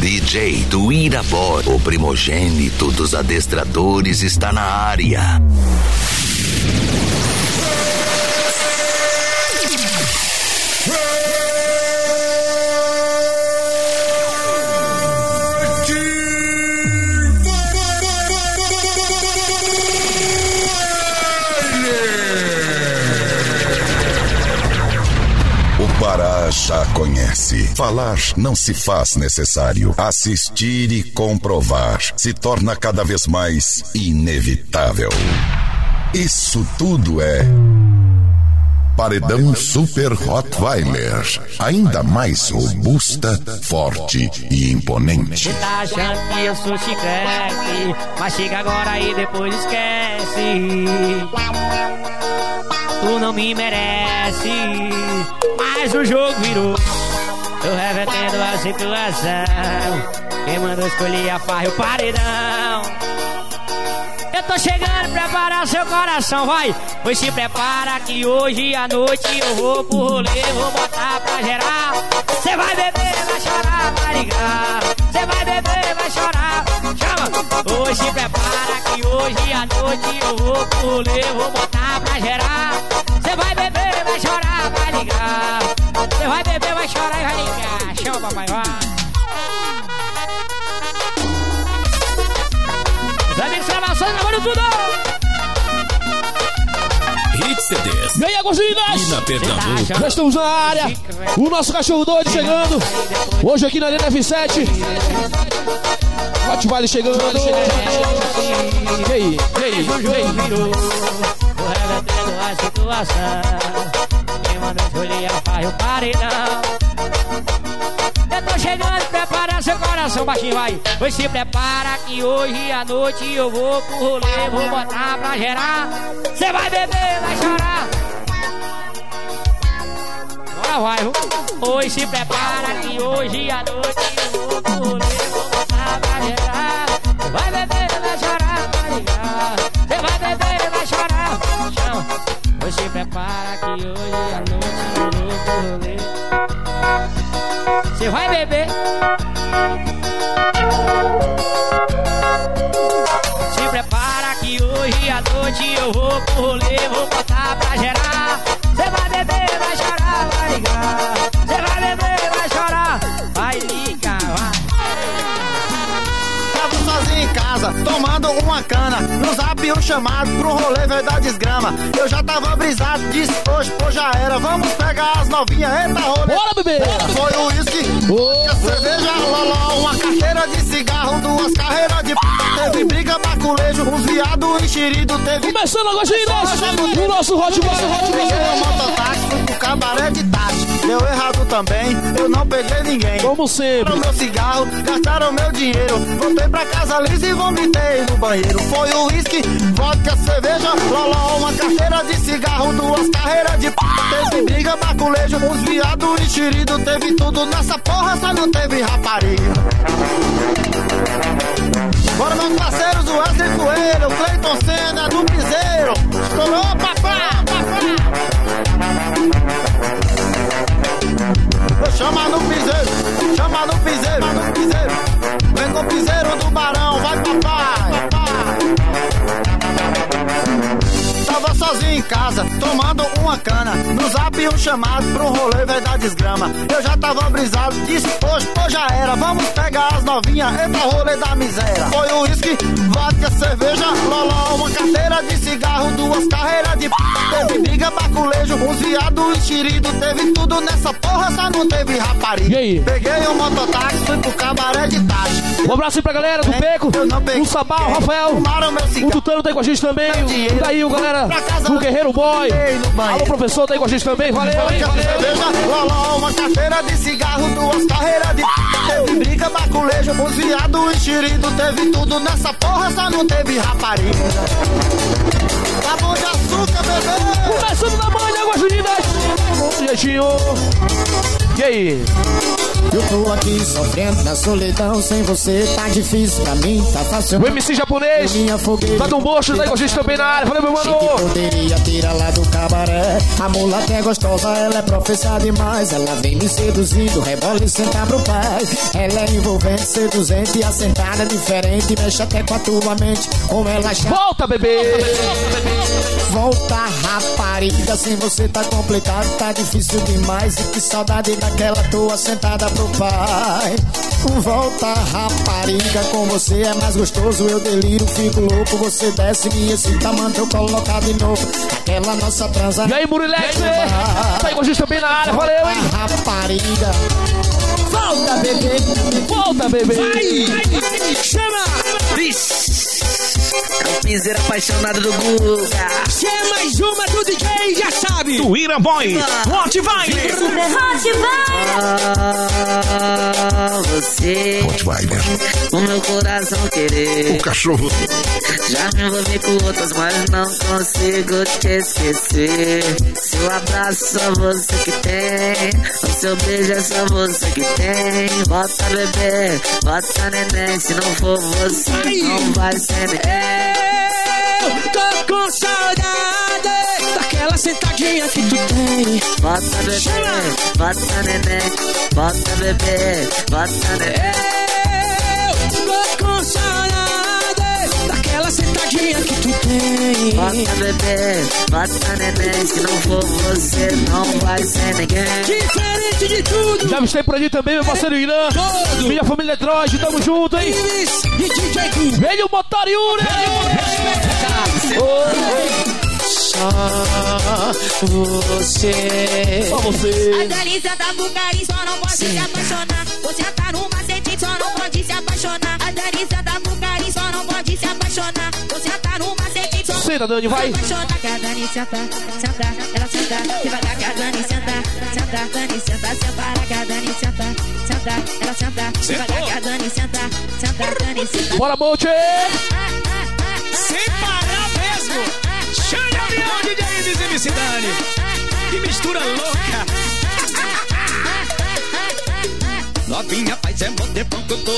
DJ do Irabor, o primogênito dos adestradores, está na área. Conhece. Falar não se faz necessário. Assistir e comprovar se torna cada vez mais inevitável. Isso tudo é. Paredão Super Rottweiler. Ainda mais robusta, forte e imponente. Você tá achando que eu sou chiclete, mas chega agora e depois esquece. Tu não me merece, mas o jogo virou. Tô revertendo a situação. Quem mandou escolher a farra e o paredão? Eu tô chegando, prepara seu coração, vai. Pois se prepara que hoje à noite eu vou pro rolê, vou botar pra gerar. Cê vai beber, vai chorar, vai ligar. Cê vai beber, vai chorar, chama. Hoje se prepara que hoje à noite eu vou pro rolê, vou botar pra gerar. Cê vai beber, vai chorar, vai ligar. Cê vai beber, vai chorar e vai ligar. Chama, papai, vai. Os amigos gravações, gravando tudo! Hit CDs. E aí, Agostinhas? E na Pernambuco. Já estamos na área. O nosso cachorro doido chegando. Hoje aqui na Arena F7. Hot Vale chegando. E aí? E aí? O jogo revertendo a situação. Quem mandou escolher a farra e o paredão. Eu tô chegando, prepara seu coração, baixinho vai. Pois se prepara que hoje à noite eu vou pro rolê, vou botar pra gerar. Cê vai beber, vai chorar. Agora vai, viu? Pois se prepara que hoje à noite eu vou pro rolê, vou botar pra gerar. Vai beber, vai chorar, vai ligar. Cê vai beber, vai chorar. Se prepara que hoje à noite eu vou pro rolê. Você vai beber. Se prepara que hoje à noite eu vou pro rolê, vou botar pra gerar. Você vai beber, vai chorar, vai ligar. Casa, tomando uma cana. No zap um chamado pro rolê da desgrama. Eu já tava brisado, disse hoje, pô, já era. Vamos pegar as novinhas, eita rolê. Bora, bebê! Foi o uísque, Ô, cerveja, loló, uma carteira de cigarro, duas carreiras de p. Teve briga, baculejo, uns viado enxerido, teve. Começando Agostinhas! O nosso Hot Vale. Peguei um mototáxi, fui pro cabaré de táxi. Deu errado também, eu não peguei ninguém. Como sempre. Meu cigarro, gastaram meu dinheiro. Voltei pra casa lisa e vomitei no banheiro. Foi o uísque, vodka, cerveja, loló, uma carteira de cigarro, duas carreiras de p. Teve briga, baculejo, uns viado enxerido. Teve tudo nessa porra, só não teve rapariga. Bora, meus parceiros, o Wesley Coelho, o Cleiton Senna, do Piseiro. Estourou, papá, papá. Chama no piseiro, chama no piseiro, no piseiro. Vem com o piseiro do barão, vai papai. Tava sozinho em casa, tomando uma cana. No zap um chamado pro rolê veio da desgrama. Eu já tava brisado, disse hoje, pô, já era. Vamos pegar as novinhas, entra rolê da miséria. Foi o uísque, vodka, cerveja, loló, uma carteira de cigarro, duas carreiras de p. Teve briga, baculejo, uns viado enxerido. Teve tudo nessa porra, só não teve rapariga. E aí? Peguei um mototáxi, fui pro cabaré de táxi. Um abraço aí pra galera do não peguei o Sabal, o. Rafael, o. Tutano tá aí com a gente também, o daí o galera do Guerreiro Boy. Alô, professor, tá aí com a gente também, valeu, hein, valeu. uma carteira de cigarro, duas carreiras de. Teve briga, baculejo, uns viado enxerido. Teve tudo nessa porra, só não teve rapariga. Tá bom de açúcar, bebê. Começando na manhã, Agostinhas. Bom jeitinho. E aí? Eu tô aqui sofrendo na solidão. Sem você tá difícil pra mim, tá fácil. O MC japonês. Tá no mocho, tá com a gente também na área. Valeu, meu Que mano. poderia tirar lá do cabaré A mulata é gostosa, ela é professa demais Ela vem me seduzindo, rebola e senta pro pai Ela é envolvente, seduzente e assentada diferente Mexe até com a tua mente, como ela chama Volta, bebê. Volta rapariga, sem você tá complicado, tá difícil demais E que saudade daquela tua sentada pro pai. Volta rapariga, com você é mais gostoso Eu deliro, fico louco, você desce, me excita Manda eu colocar de novo. Aquela nossa transa E aí, Murilex? Tá aí com a gente também na área. Valeu, hein? Rapariga. Volta bebê. Volta, bebê. É o piseiro apaixonado do Guga. Se é mais uma do DJ, já sabe. Tuíra Boy, Hot Vibes. Ah, você, Rottweiler, o meu coração querer. o cachorro, Já me envolvi com outras, mas não consigo te esquecer. Seu abraço só você que tem. O seu beijo é só você que tem. Bota bebê, bota neném. Se não for você, não vai ser neném. Eu tô com saudade daquela sentadinha que tu tem. Bota bebê, bota neném. Bota bebê, bota neném. Sentadinha que tu tem. Bota bebê, bota neném. Se não for você, não vai ser ninguém. Diferente de tudo. Já estei por ali também, meu parceiro Irã. Todo. Minha família Detroit, tamo junto, hein? Ives e DJ Gu. Velho motor Yuri. Só você. Só você. A delícia da Bulgari só não pode se apaixonar. Você tá no macete, só não pode se apaixonar. A delícia da se tá no macete, Senta, Dani, vai. pode se apaixonar. Que a Dani senta, senta, ela senta. Devagar Dani senta, senta, Dani senta, separa Dani senta, senta, ela senta. Devagar Dani senta, senta, Dani senta. Bora, Monte. Mesmo. Avião, DJ e MC Dani. Que mistura louca. Novinha, faz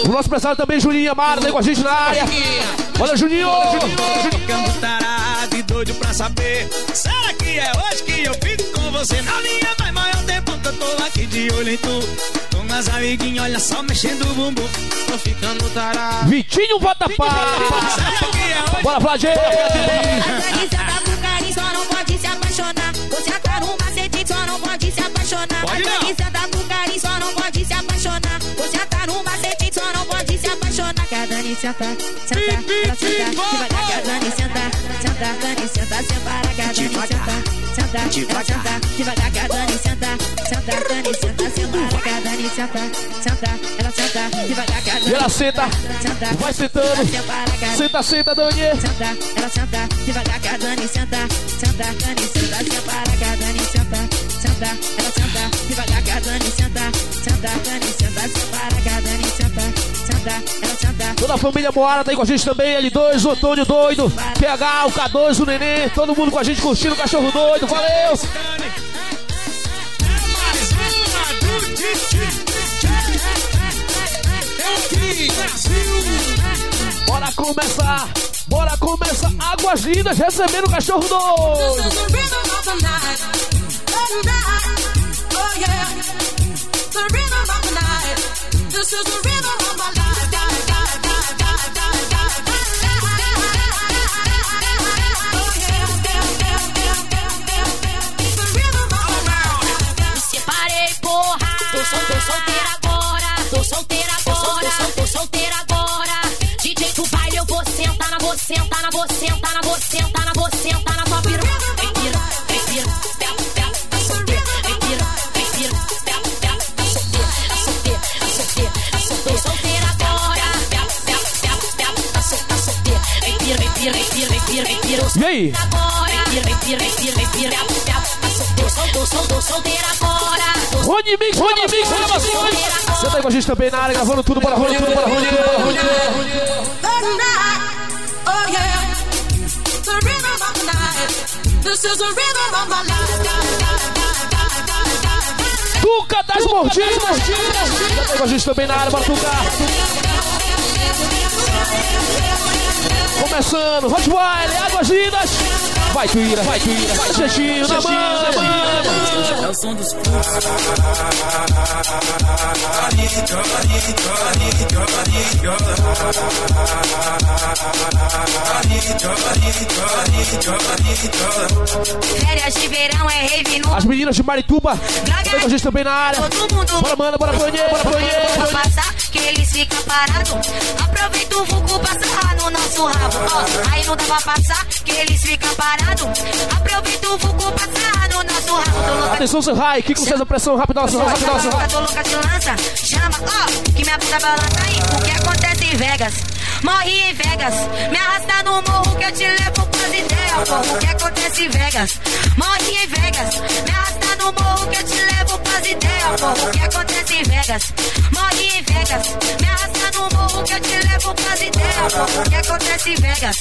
O nosso empresário também, Juninho Amaro, tá aí com a gente na área. Olha, Juninho. ficando tarado e doido pra saber. Será que é hoje que eu fico com você? Novinha, faz maior tempão que eu tô aqui de olho em tu. Com as amiguinhas, olha só, mexendo o bumbum. Tô ficando tarado. Vitinho Vatapá. Será que é? Bora, Flagê. A delícia da Bulgari só não pode se apaixonar. Você tá no macete, só não pode se apaixonar. Pode se apaixonar. Que a Dani senta, senta, ela senta. Devagar que a Dani senta, senta, Dani senta, separa que a Dani senta. Senta, ela senta, devagar Dani senta, senta, Dani senta, separa que a Dani senta, senta, ela senta, devagar E Dani ela senta. senta, Vai sentando. Dani Senta, senta, Dani. senta, ela senta, devagar Dani senta, senta, Dani senta, separa que a Dani senta, senta, ela senta, devagar Dani senta, senta, Dani senta, Dani senta, senta, ela senta. Toda a família Moara tá aí com a gente também. L2, o Antônio doido. PH, o K2, o Nenê. Todo mundo com a gente curtindo o cachorro doido. Valeu. Bora começar. Bora começar. Águas lindas recebendo o cachorro doido. Vou sentar na vou sentar na vou sentar na vou sentar na vou sentar na Tô Rony Mix, Rony Mix, gravações. Senta aí com a gente também na área, gravando tudo. Bora, Rony, tudo, bora, Rony, bora, Rony. Tuca das mordidas. Já tem com a gente também na área, bora Tuca. Começando, Rottweiler, Águas Lindas. Vai, Tuíra, vai, Tuíra. Vai, na mão, na mão. É o som dos Férias de verão é rave no As meninas de Marituba. Vem com a gente também na área. Todo mundo Bora, mano, bora, banheiro, bora, banheiro. Passar que eles ficam parados. Aproveita o vulgo pra sarrar no nosso rabo. Ó, aí não dá pra passar que eles ficam parados. Aproveita o vulgo pra sarrar no nosso rabo. Tô louca Atenção, seu Rai. Que com vocês a pressão rápida, rápida, rápida, rápida. Tô louca de lança, chama, ó, que minha bunda balança aí. O que acontece em Vegas? Morri em Vegas, me arrasta no morro que eu te levo pras ideias, pô. O que acontece em Vegas? Morri em Vegas, me arrasta no morro que eu te levo pras ideias, pô. O que acontece em Vegas? Morri em Vegas, me arrasta no morro que eu te levo pras ideias, pô. O que acontece em Vegas?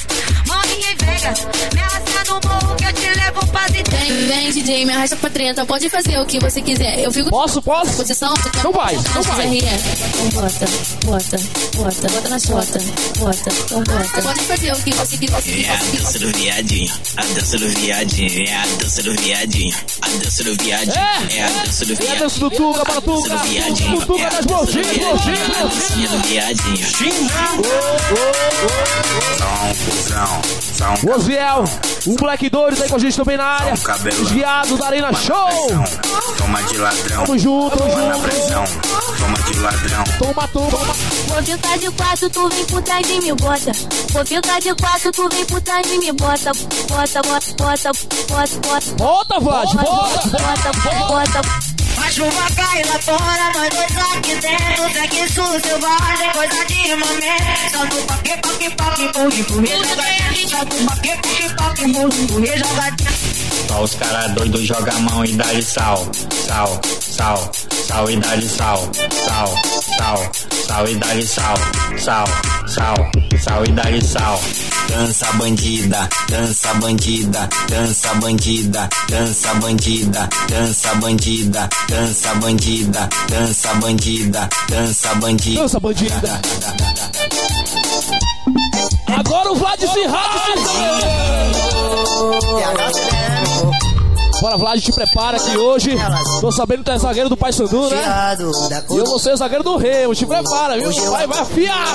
Morri em Vegas, me arrasta no morro que eu te levo pras ideias. Vem, vem, DJ, me arrasta pra treta. Pode fazer o que você quiser. Eu fico Posso, posso? posição. Não vai, não vai. Então bota, bota, bota, bota na chota. Bota, então bota. Pode fazer o que você quiser. É a dança do viadinho, a dança do viadinho, é a dança do viadinho, a dança do viadinho, É. é a dança do E a viadinho. dança do bora, a dança do viadinho, Do Tuca é a das dança do mordidas, viadinho, é a dancinha do viadinho. Oziel, o moleque doido tá aí com a gente também na área. Desviado da Arena Show. Toma de ladrão, Tamo junto, tamo junto. Toma de ladrão. Toma, toma. Vou ficar de quatro, tu vem por trás de mim, bota. Vou ficar de quatro, tu vem por trás de mim, bota. Bota, bota, bota, bota, bota. Bota, Vlad, bota. Bota, bota. A chuva cai lá fora, nós dois aqui dentro. Segue sul, selvagem, coisa de momento. Solta o paque, paque, paque, empurra, empurra, jogadinha. Solta o paque, paque, paque, empurra, empurra, jogadinha. Só os caras doidos jogam a mão e dá-lhe sal, sal, sal, sal e dá-lhe sal, sal, sal, sal e dá-lhe sal, sal, sal, sal e dá-lhe sal. Dança bandida, dança bandida, dança bandida, dança bandida, dança bandida, dança bandida, dança bandida, dança bandida. Dança, bandida. Agora o Vlad se rasga. Bora, Vlad, te prepara que hoje tô sabendo que tu é zagueiro do Paysandu, né? E eu vou ser zagueiro do Remo. Te prepara, viu? Vai, vai afiar,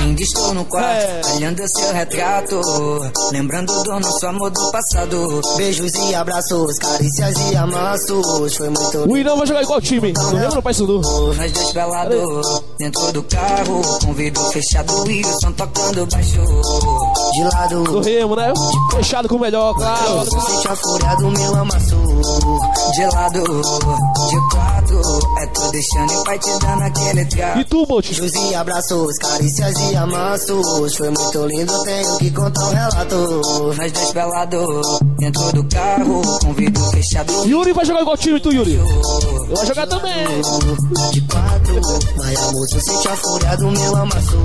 ainda estou no quarto, É. olhando seu retrato. Lembrando do nosso amor do passado. Beijos e abraços, carícias e amassos. Foi muito O Irã vai jogar igual time. Não lembra do Paysandu? Nós dois pelados, dentro do carro. Com vidro fechado e o som tocando baixo. de lado. Do Remo, né? Fechado com o melhor, claro. Sente a fúria do meu amasso. De lado, de. É tu deixando e vai te dando aquele E trato. tu, Bolt? Beijos e abraços, carícias e amassos. Foi muito lindo, tenho que contar um relato. Nós dois pelados, dentro do carro. Com vidro fechado Yuri vai jogar igual time, tu, Yuri. Eu vou jogar também. De quatro, vai amor, você sente a fúria do meu amasso.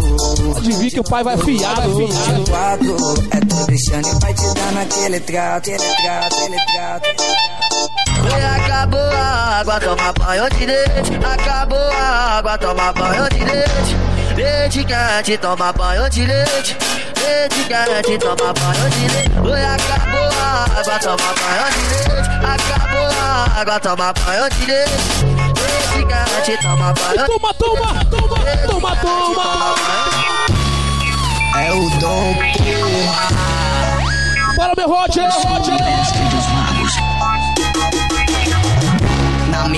Pode vir que o pai vai afiar. de quatro. É tu deixando e vai te dando aquele trato, aquele trato, aquele trato. E acabou a água, toma banho de leite. Acabou a água, toma banho de leite. Leite quente, toma banho de leite. Leite quente, toma banho de leite. Oi, acabou a água, toma banho de leite. Acabou a água, toma banho de leite. Leite quente, toma banho de Toma, toma, toma, toma, toma. É o dom, Bora, meu Roger, Roger.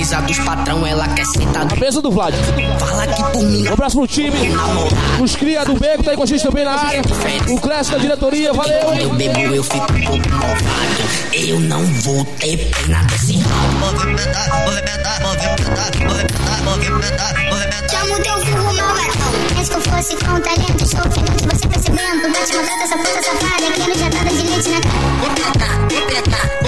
Na mesa dos patrão, ela quer sentar. A mesa do Vlad. Fala que por mim Um abraço pro time. Os cria do Beco tá aí com a gente também na área. O Clécio da diretoria, valeu, hein? eu bebo, eu fico um pouco malvado. Eu não vou ter pena desse rabo. Movimentar, movimentar, movimentar, movimentar, movimentar, movimentar. Já mudei o vulgo malvadão. Antes que eu fosse com talento, estou feliz você percebendo. Bate uma gata, essa puta safada, quero já dada de leite na cara. Vou pegar, vou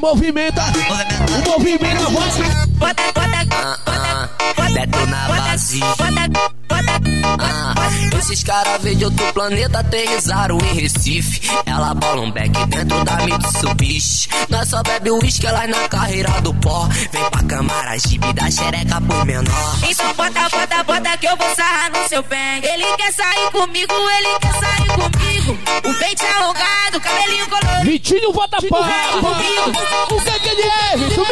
movimenta. O movimento vai. Bota, bota, bota, bota, detona base. Ah, esses caras veio de outro planeta aterrizaram em Recife. Ela bola um back dentro da Mitsubishi. Nós só bebe uísque, ela na carreira do pó. Vem pra câmara, jibe da xereca por menor. Então bota, bota, bota que eu vou sarrar no seu bem. Ele quer sair comigo, ele quer sair comigo. O peito é alongado, cabelinho colorido. Vitinho bota pá. O que que ele é, Vitinho?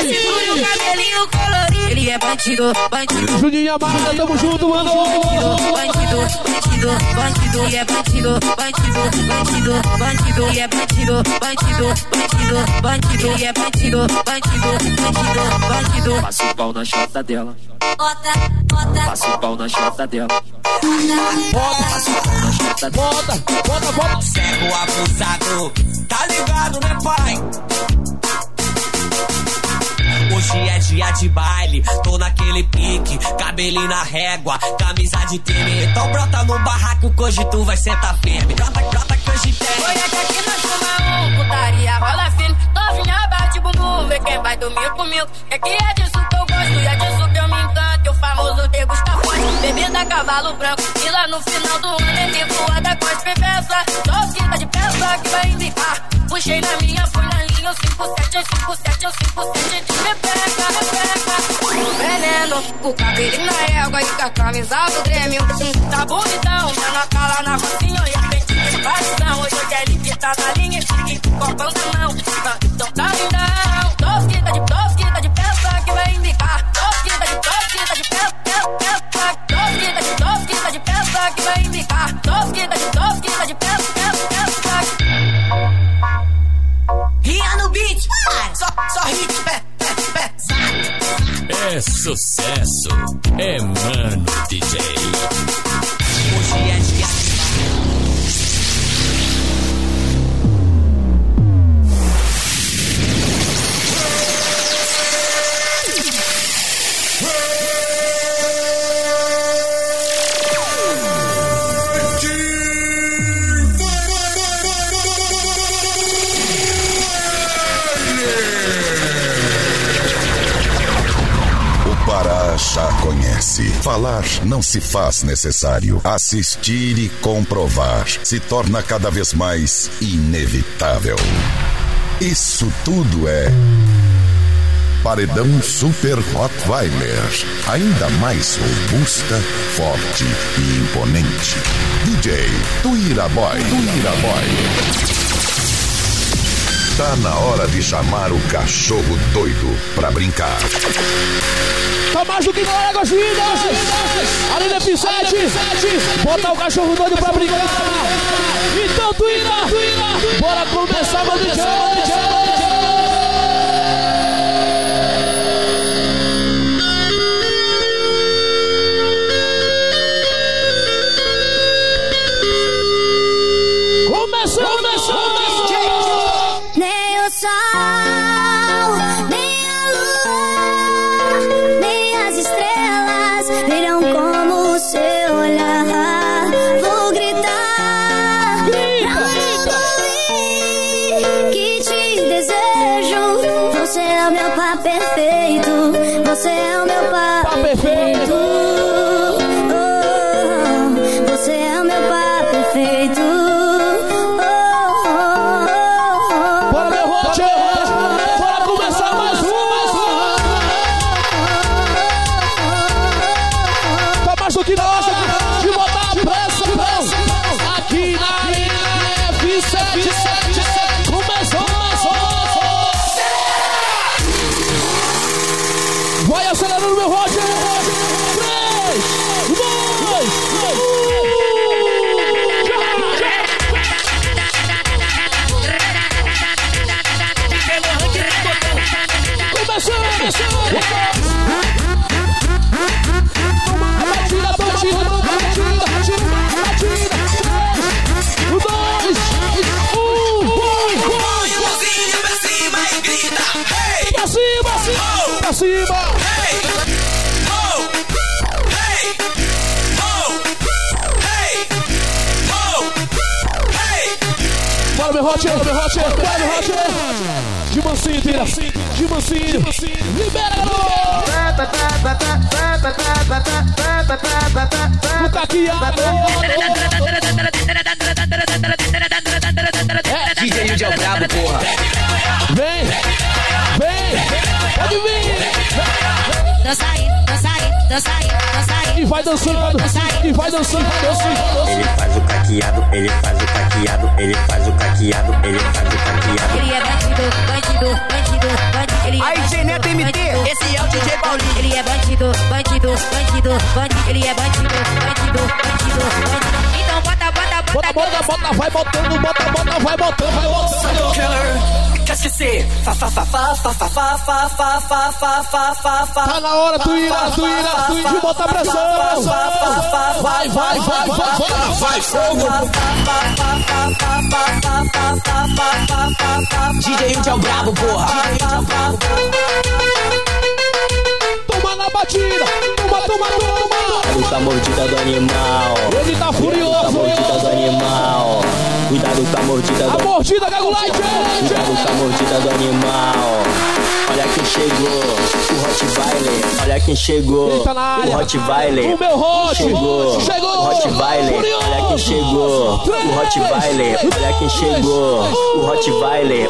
Vitinho! cabelinho colorido. Ele é bandido, bandido. Juninho Amada, tamo junto, mano. Bandido, bandido, bandido. Ele é bandido, bandido, bandido, bandido. Ele é bandido, bandido, bandido, bandido. Ele é bandido, bandido, bandido, bandido. Passa o pau na chota dela. Bota, bota. Passa o pau na chota dela. Bota, Passa o pau na chota dela. bota, bota, bota. Cego abusado, tá ligado, né, pai? Hoje é dia de baile, tô naquele pique, cabelinho na régua, camisa de time. Então brota no barraco que hoje tu vai sentar firme. Brota, brota que hoje tem. Olha que aqui nós fuma um, putaria rola filho. Novinha bate bumbum, vê quem vai dormir comigo. É que é disso que eu gosto, e é disso que eu me encanto. O famoso degusta forte, bebida cavalo branco. E lá no final do ano ele voada com as pepeças. Tosquita de peça que vai indicar. Puxei na minha, fui na linha, o 57, o 57, o 57 de rebeca, rebeca. Veneno, o cabelinho na régua e com a camisa do Grêmio. Tá bonitão, dando a cala na rocinha e a frente de paixão. Hoje eu quero que tá na linha e fique com a pança não. Então tá lindão, tosquita de tosquita de peça que vai indicar. Tosquita de tosquita de peça, peça, peça. Tosquita de tosquita de peça que vai indicar. Tosquita de tosquita de peça, peça, peça. Ria no beat, só, só hit, pé. É sucesso. É Mano DJ. Hoje é não se faz necessário. Assistir e comprovar se torna cada vez mais inevitável. Isso tudo é. Paredão Super Rottweiler. Ainda mais robusta, forte e imponente. DJ Tuira Boy. Tuira Boy. Tá na hora de chamar o cachorro doido pra brincar. Tá mais do que na água, vida. Ali na P7. Botar o cachorro doido pra brincar. Então, Tuíra. Bora começar, meu cima. Hey! Oh! Hey! Oh! Hey! Oh! Hey! Bora, meu hot, meu hot, vai meu hot. De mansinho, tira. De mansinho. Libera, garoto. No caqueado. DJ Yudi é o brabo, porra. Vem, vem, pode vir. Dança aí, dança aí, dança aí, dança aí. E vai dançando, e vai dançando, dançando. Ele faz o caqueado, ele faz o caqueado, ele faz o caqueado, ele faz o caqueado. Ele é bandido, bandido, bandido, bandido. Ele é Aí, bandido, Neto MT, esse é o DJ Paulinho. Ele é bandido, bandido, bandido, bandido. Ele é bandido, bandido, bandido, bandido. Então bota, bota, Bota, bota, bota, vai botando, bota, bota, vai botando, vai botando. Killer, qu'est-ce que c'est Fa fa fa fa fa fa fa fa fa fa fa fa fa fa Tá na hora, tu ira, tu ira, tu ira, de botar pressão. Vai, vai, vai, vai, vai. Vai fogo DJ Yudi é o brabo, porra Toma na batida, toma, toma, toma. Com a mordida do animal. Ele tá Cuidado com a furioso. mordida do animal. Cuidado com a mordida A do mordida, Gagulite. Cuidado com a mordida do animal. Olha quem chegou, o Rottweiler. Olha quem chegou, Ele tá na área. o Rottweiler. O meu Hot. Chegou, Chegou. o Rottweiler. Olha quem chegou, o Rottweiler. Olha quem chegou, o Rottweiler.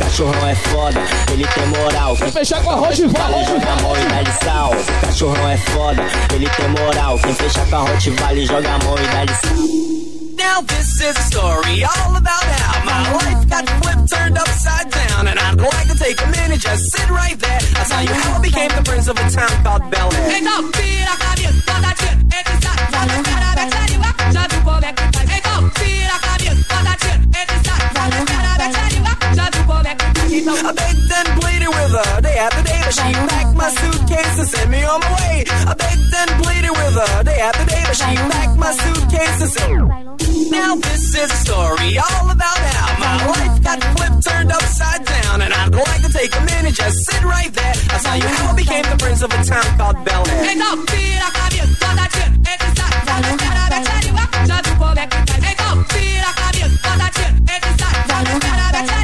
Cachorrão é foda, ele tem moral. Quem Fechar com a vai. joga a mão e dá de sal. Cachorrão é foda, ele tem moral. Quem fecha com a Hot Vale joga a mão e dá de sal. Now this is a story all about how my life got flipped, turned upside down, and I'd like to take a minute, just sit right there. I'll tell you how I became the prince of a town called Bel Air. Então vira a cabeça, bota tiro, entre sai, joga a cara, mete a língua, já viu como é que faz. Então vira a cabeça, bota tiro, entre sai, joga a cara, mete a língua, já viu como é que faz. Então I begged and pleaded with her day after day, but she packed my suitcase and sent me on my way. I begged and pleaded with her day after day, but she packed my suitcase and sent Now this is a story all about how my life got flipped, turned upside down, and I'd like to take a minute, just sit right there. I'll you how I became the prince of a town called Bel Air. Então vira a cabeça, bota tiro, entre sai, joga a cara, mete a língua, já viu como é que faz. Então vira a cabeça, bota tiro, entre sai, joga a cara,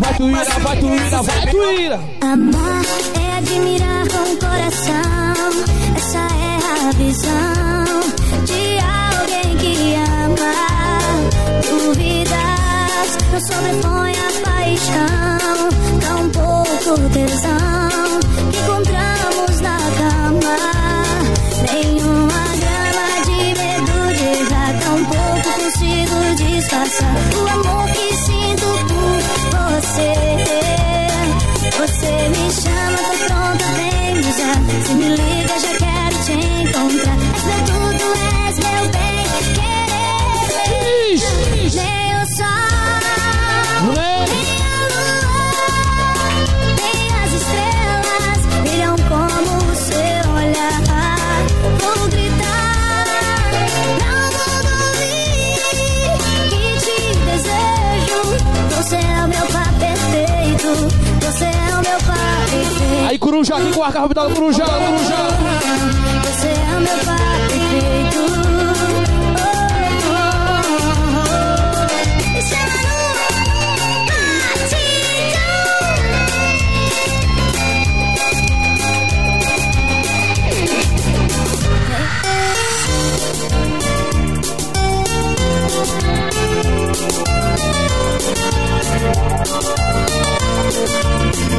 Vai, tu ira, vai, tu ira, vai, tu ira. Amar é admirar com o coração. Essa é a visão de alguém que ama. Dúvidas não sobrepõe a paixão. Tão pouco tesão que encontramos na cama. Consigo disfarçar o amor que Corujá, aqui com a arca rapidão do Corujá, Você é meu pai perfeito.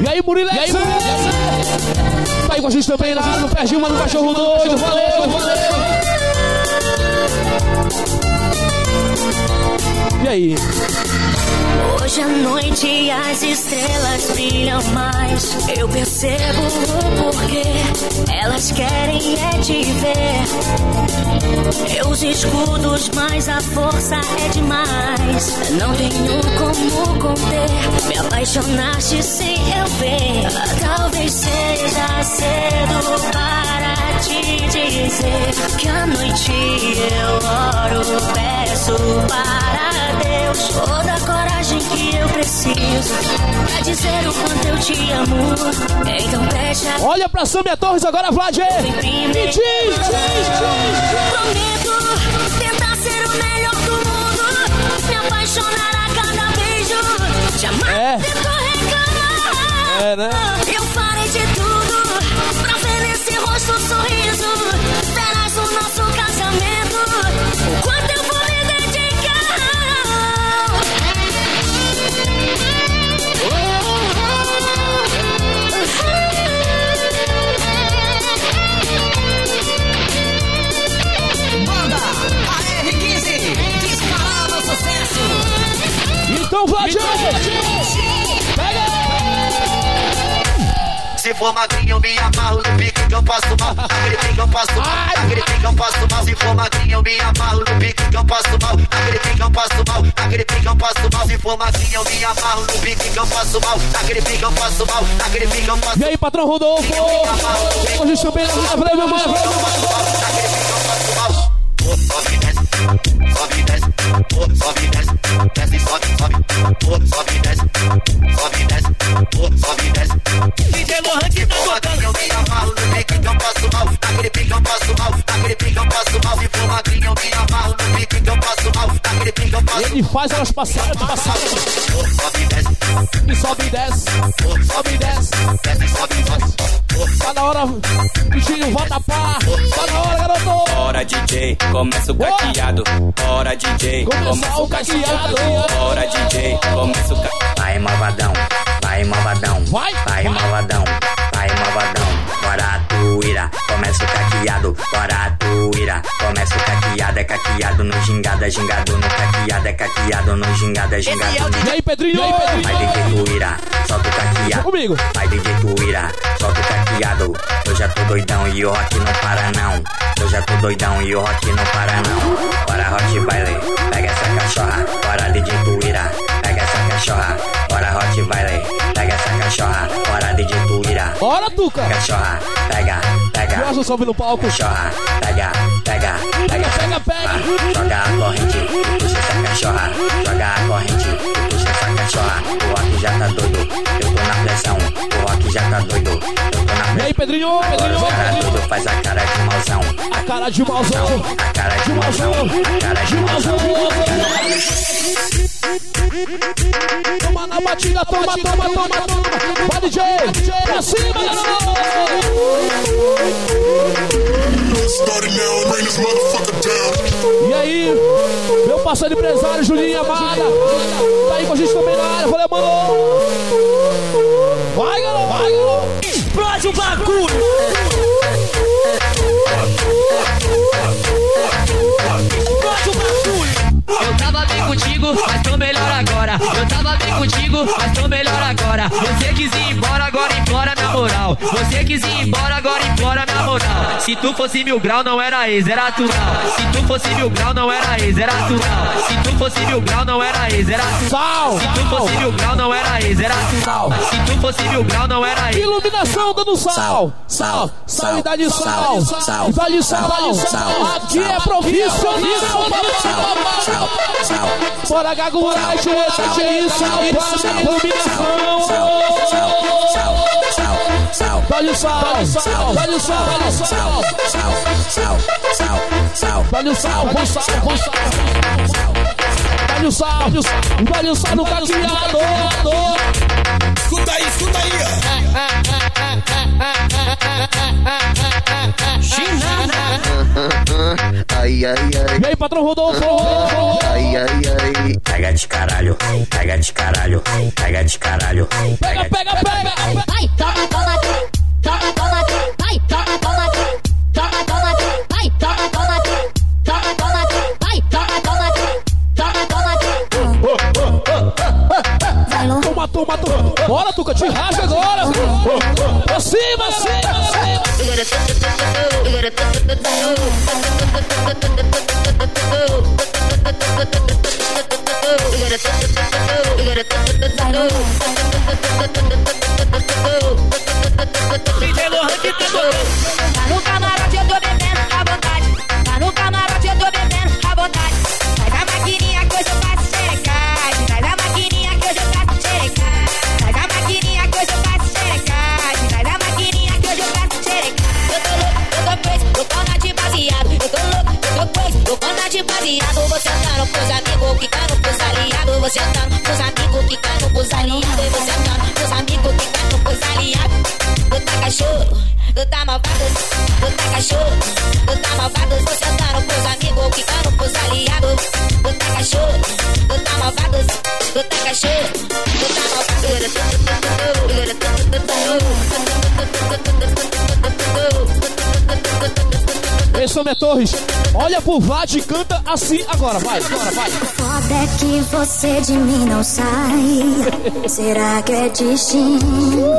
E aí, Murilex? É e aí, Murilex? Com a gente também, na no Gilma, no Cachorro Doido. Valeu, valeu. E aí? Hoje à noite as estrelas brilham mais. Eu percebo o porquê. Elas querem é te ver. Meus escudos, mas a força é demais. Não tenho como conter. Me apaixonaste sem eu ver. Talvez seja cedo para te dizer que à noite eu oro. Peço para eu sou da coragem que eu preciso pra dizer o quanto eu te amo. Então deixa. Olha pra Samia Torres agora, Vlad! Me diz, diz, diz, diz. Prometo tentar ser o melhor do mundo, me apaixonar a cada beijo, te amar é. e reclamar. É, né? Eu farei de tudo pra ver nesse rosto um sorriso. Terás o nosso casamento. Então vai, gente! Pega! Se for magrinho, eu me amarro no pique que eu passo mal. Aquele pique eu passo mal. Aquele pique eu passo mal. Se for magrinho, eu me amarro no pique que eu passo mal. Aquele pique eu passo mal. Aquele pique eu passo mal. Se for magrinho, eu me amarro no pique que eu passo mal. Aquele pique eu passo mal. Aquele pique eu passo mal. E aí, patrão Rodolfo? Hoje estou bem na frente, meu mano. Eu passo. Sobe e desce, sobe e desce sobe, desce, desce, sobe, sobe, sobe, desce, sobe, desce, sobe, desce. Me amarro no pique que eu passo mal, naquele pique eu passo mal, naquele pique eu passo mal. Se for magrinho, me amarro no pique que eu passo mal, naquele pique eu passo mal. Ele faz elas passarem, passarem. Sobe, desce, sobe desce, sobe desce, desce, sobe, sobe. Tá na hora, bichinho, volta pá. Tá na hora, garoto. Bora DJ, começa o caqueado. Bora DJ, começa o caqueado. Bora DJ, começa o ca... Vai malvadão, vai malvadão, vai, vai malvadão, vai malvadão. Bora tuíra, começa o caqueado. Bora tuíra, começa o caqueado. É caqueado no gingado, é gingado no caqueado. É caqueado no gingado, é gingado no... E aí, Pedrinho? Aí, Vai DJ Tuíra, solta o caqueado. Comigo. Vai DJ Tuíra, solta o caqueado. Eu já tô doidão e o rock não para não. Eu já tô doidão e o rock não para não. Bora Hot Baile, pega essa cachorra. Bora DJ Tuíra, cachorra. Bora Hot Baile, pega essa cachorra. Bora DJ Tuíra. Bora, Tuca. Cachorra, pega, pega. Gosta sobe no palco. Cachorra, pega, pega, pega, pega, pega. Joga a corrente, puxa essa cachorra. Joga a corrente, puxa essa cachorra. O rock já tá doido, eu tô na pressão. O rock já tá doido, eu tô na pressão. E aí, Pedrinho? Agora Pedrinho? os cara tudo faz a cara de mauzão. A cara de mauzão. A cara de mauzão. A cara de mauzão. Toma na batida, toma, toma, toma, toma. Vai, DJ. Pra cima, E aí, meu parceiro empresário Julinho Amada. Tá aí com a gente também na área. Valeu, mano. Vai, garoto. Vai, garoto. Explode o bagulho! Tava bem contigo, mas tô melhor agora. Eu tava bem contigo, mas tô melhor agora. Você quis ir embora, agora implora na moral. Você quis ir embora, agora implora na moral. Se tu fosse mil grau, não era ex, era natural. Se tu fosse mil grau, não era ex, era natural. Se tu fosse mil grau, não era ex, era Sal! Se tu fosse mil grau, não era ex, era natural. Se tu fosse mil grau, não era ex. Iluminação dando sal. Sal. Sal e sal. Sal. E dá de sal. Sal. Aqui é profissional. Sal. Sal. Bora gagurar, gente. Isso, iluminação. Dá de sal. Dá de sal. Dá de sal. Dá de sal. Dá de sal. Com sal. Com sal. Dá de sal. Dá de sal no caqueado. Escuta aí, escuta aí, Ai, ai, ai. E aí, patrão Rodolfo? Ai, ai, ai. Pega de caralho, pega de caralho, pega de caralho. Pega, pega, pega. Vai, toma, toma, toma, toma, cima, DJ Lohan que Você andando pros amigos, ficando pros aliados. Você andando pros amigos, ficando pros aliados. Tu tá cachorro, tá malvado, tá cachorro, tu tá malvado. Você andando pros amigos, ficando pros aliados. Tá cachorro, tá malvado, tu tá cachorro, tá malvado. Esse homem é Torres. Olha pro Vlad e canta assim agora. Vai, agora, vai. Foda é que você de mim não sai. Será que é destino?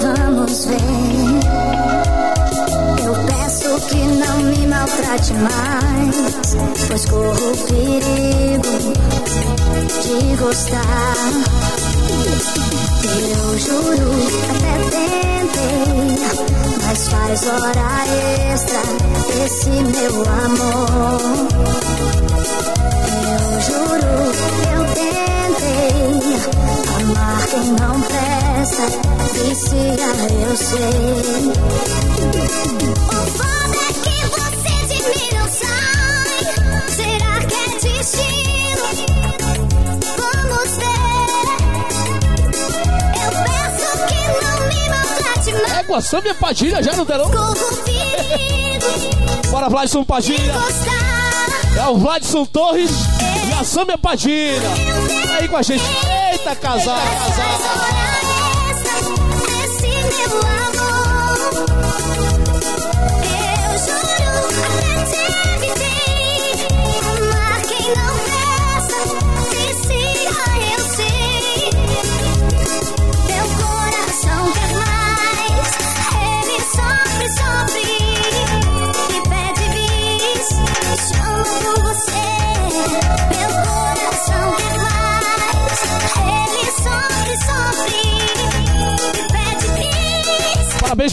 Vamos ver. Eu peço que não me maltrate mais, pois corro o perigo de gostar. Eu juro, até tentei, mas faz hora extra esse meu amor. Eu juro, eu tentei amar quem não presta, vicia eu sei. O foda é Égua, Sam e Padilha já no telão. Bora, Vladson Padilha. É o Vladson Torres e a Samia Padilha. Aí com a gente. Eita, casal, casal.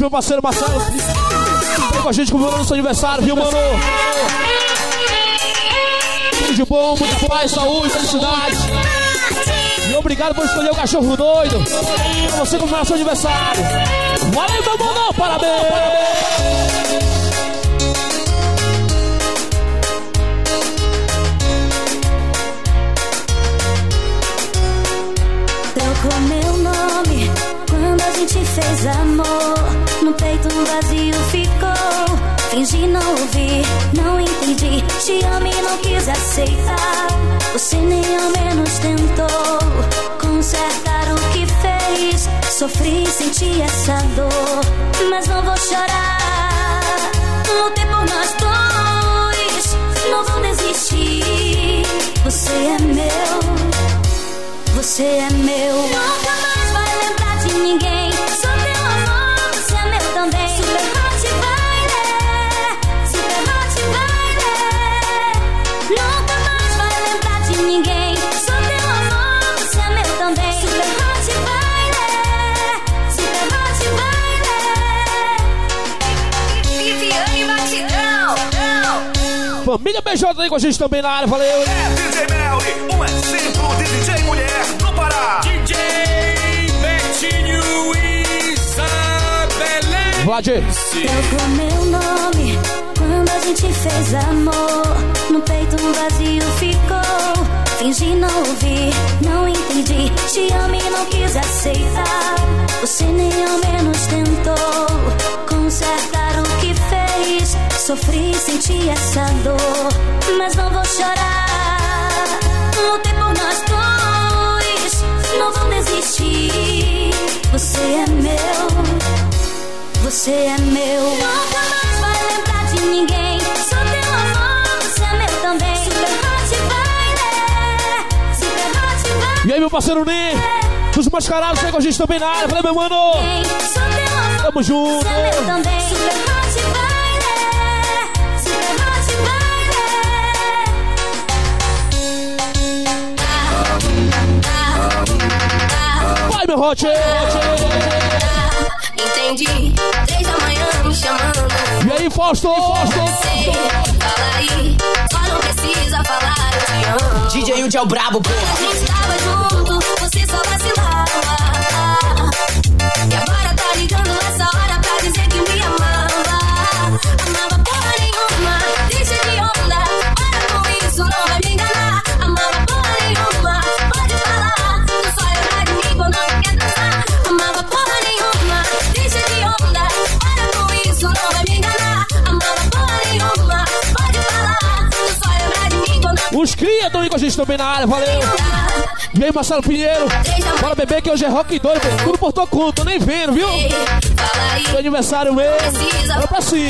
Meu parceiro Marcelo. Vem com a gente comemorando seu aniversário, viu, mano? Tudo de bom, muita paz, saúde, felicidade. E obrigado por escolher o cachorro doido. Pra você comemorar seu aniversário. Valeu, meu mano, parabéns. Trocou meu nome quando a gente fez amor. No peito um vazio ficou. Fingi não ouvir, não entendi. Te amo e não quis aceitar. Você nem ao menos tentou consertar o que fez. Sofri, senti essa dor, mas não vou chorar. Lutei por nós dois, não vou desistir. Você é meu. Você é meu. Nunca mais vai lembrar de ninguém. BJ aí com a gente também na área, valeu. hein? DJ Melly, um exemplo de DJ mulher no Pará. DJ Betinho Isabelê. Vlad. Trocou meu nome quando a gente fez amor. No peito um vazio ficou. Fingi não ouvir, não entendi. Te amo e não quis aceitar. Você nem ao menos tentou consertar o que fez. Sofri, senti essa dor, mas não vou chorar. Lutei por nós dois, não vou desistir. Você é meu. Você é meu. Nunca mais vai lembrar de ninguém. Sou teu amor, você é meu também. Super hot baile, super hot baile. E aí, meu parceiro Ney? Dos mascarados com a gente também na área, valeu, meu mano. Tamo junto. você é meu também. Super hot. Entendi, três da manhã me chamando. E aí, Fausto? Sei, fala aí, só não precisa falar, eu te amo. DJ Yudi é o brabo, pô. A gente tava junto, você só vacilava. E agora tá ligando Os cria aí com a gente também na área, valeu. E aí, Marcelo Pinheiro? Bora beber que hoje é rock doido, pô. tudo por tua conta, tô nem vendo, viu? Seu aniversário mesmo. Bora pra cima.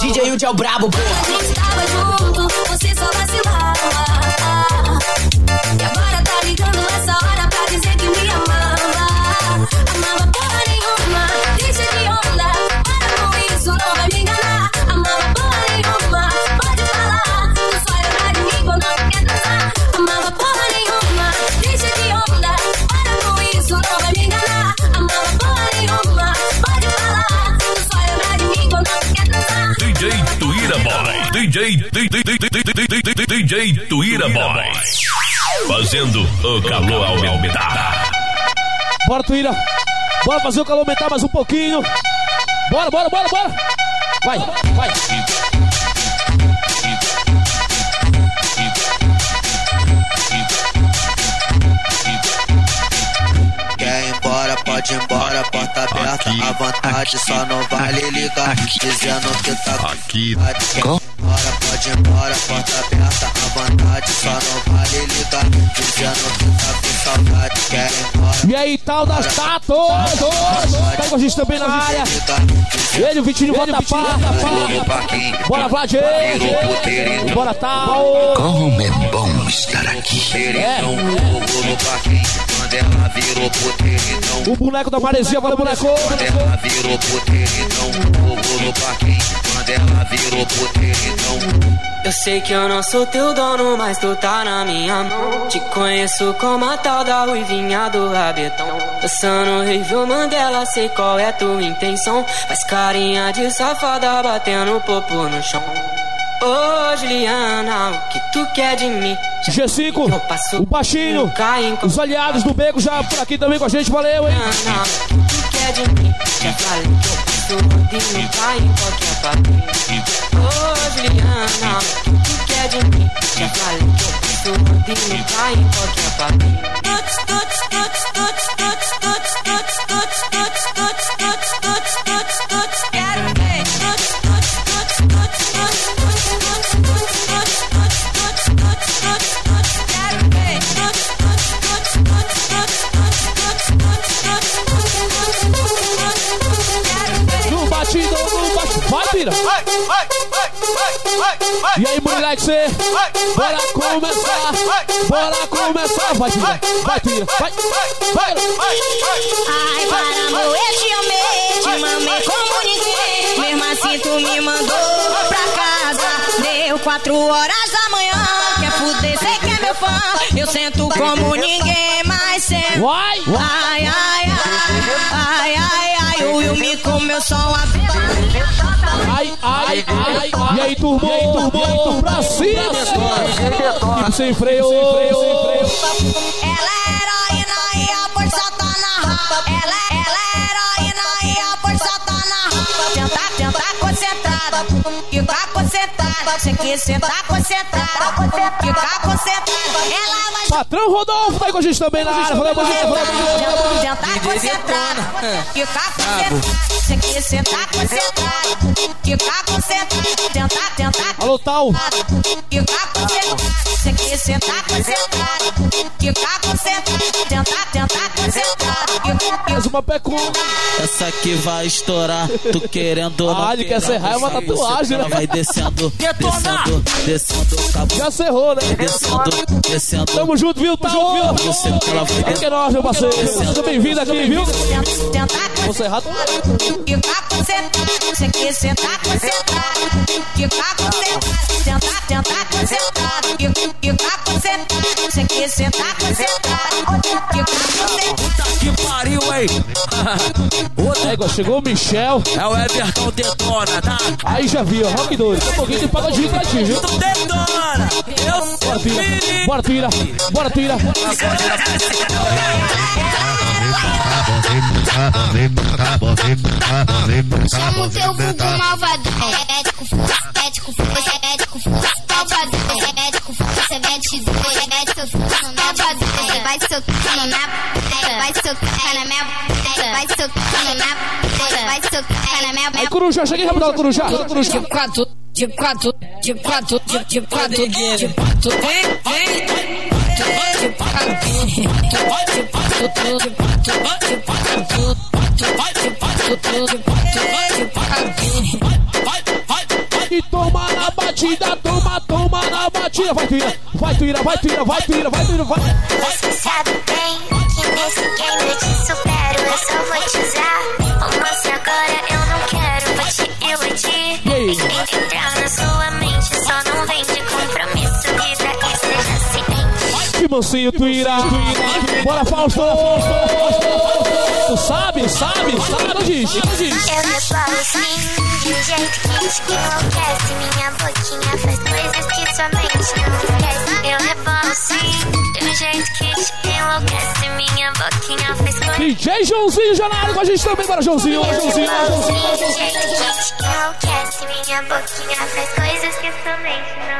DJ Yudi é o brabo, pô. A gente tava junto, você só vacilava. DJ, DJ, DJ Tuíra Boy. Fazendo o calor aumentar. Bora, Tuíra. Bora fazer o calor aumentar mais um pouquinho. Bora, bora, bora, bora. Vai, vai. Quer ir embora, pode ir embora, porta aberta, à vontade, só não vale ligar, dizendo que tá aqui. Quer pode ir embora, porta aberta, à vontade, só não vale ligar, dizendo que tá com saudade. Quer ir embora, E aí, tal das tatos. Tá com a gente também na área. Ele, o Vitinho, bota pá. Bora, Vlad. Bora, tal. Como é bom estar aqui. É. O boneco da maresia, valeu, boneco. quando ela virou puteirinho, fogo no parquinho, quando ela virou puteirinho. Eu sei que eu não sou teu dono, mas tu tá na minha mão. Te conheço como a tal da ruivinha do rabetão. Dançando Review Mandela, sei qual é tua intenção. Faz carinha de safada batendo popo no chão. Ô Juliana, o que tu quer de mim? G5, o baixinho, os aliados do Beco já por aqui também com a gente, valeu, hein? O que tu quer de mim? Já falei que eu passo rodinho, cai em qualquer papinho. Ô Juliana, o que quer de mim? Já falei que eu cai em qualquer tuts, E aí, moleque, bora começar, bora começar, vai, tira, vai, tira, vai, vai, Ai, para amor, eu te amei, te mamei como ninguém. Mesmo assim tu me mandou pra casa. Deu quatro horas da manhã. Quer fuder, sei que é meu fã. Eu sento como ninguém, mas sempre. Ai, ai, comeu só uma. Ai, ai, ai, ai. E aí, turmão, turmão, pra cima. Tipo sem freio, sem freio, sem freio. Ela é heroína e a força tá na rapa. Ela, ela é heroína e a força tá na rapa. Tenta, tenta concentrada. Fica concentrada. Você que sentar concentrada. Fica concentrada. Ela vai Patrão Rodolfo tá aí com a gente também na área, valeu, valeu, valeu. Tentar concentrada. Fica concentrada. Você que sentar concentrada. Fica concentrada. Tentar, tentar Alô, tal. Fica concentrada. Você que sentar concentrada. Fica concentrada. Tentar, tentar. Mais uma pecuna. Essa aqui vai estourar, tu querendo ou não Ah, ele quer serrar, é uma tatuagem, ela né? vai descendo, descendo, descendo. Já cerrou, né? Descendo, descendo. Tamo junto, viu? Tá junto, viu? É que é nós, meu parceiro. Seja bem-vindo aqui, viu? Você errado. Fica concentrada. Você que sentar concentrada. Fica concentrada. Tentar, tentar concentrada. Fica concentrada. Você que sentar concentrada. Fica concentrada. Que pariu, hein? Égua, chegou o Michel. É o Everton Detona, tá? Aí já viu, ó. Rock doido. Daqui a pouquinho tem pagodinho pra ti, viu? Detona! Eu Bora, tira. Bora, tira. Bora, tira. Chama teu vulgo malvadão. Médico, médico, você é médico, malvadão. Você é médico, você é médico, você é médico, malvadão. Você vai socando na puta, vai socar na minha vai socando na puta, vai socar na minha Aí, Coruja, cheguei rapidão, Coruja. De quatro, de quatro, de quatro, de, de quatro, de quatro, vem, vem. De quatro, de quatro, de quatro, de quatro, de quatro, de quatro, de quatro. E toma na batida, toma, toma na batida. Vai, tira. Vai, tira, vai, tira, vai, tira, vai, tira, vai. Você sabe bem que nesse game eu te supero, Que mansinho tu irá. Bora, Fausto! Tu sabe, sabe, sabe, assim, diz. Eu rebola assim, de um jeito quente que enlouquece. Minha boquinha faz coisas que sua mente não esquece. Eu rebolo sim, de um jeito quente que enlouquece. Minha boquinha faz coisas. DJ Joãozinho Janaro com a gente também, bora, Joãozinho. Joãozinho, Joãozinho. De um jeito quente que enlouquece. Minha boquinha faz coisas que sua mente não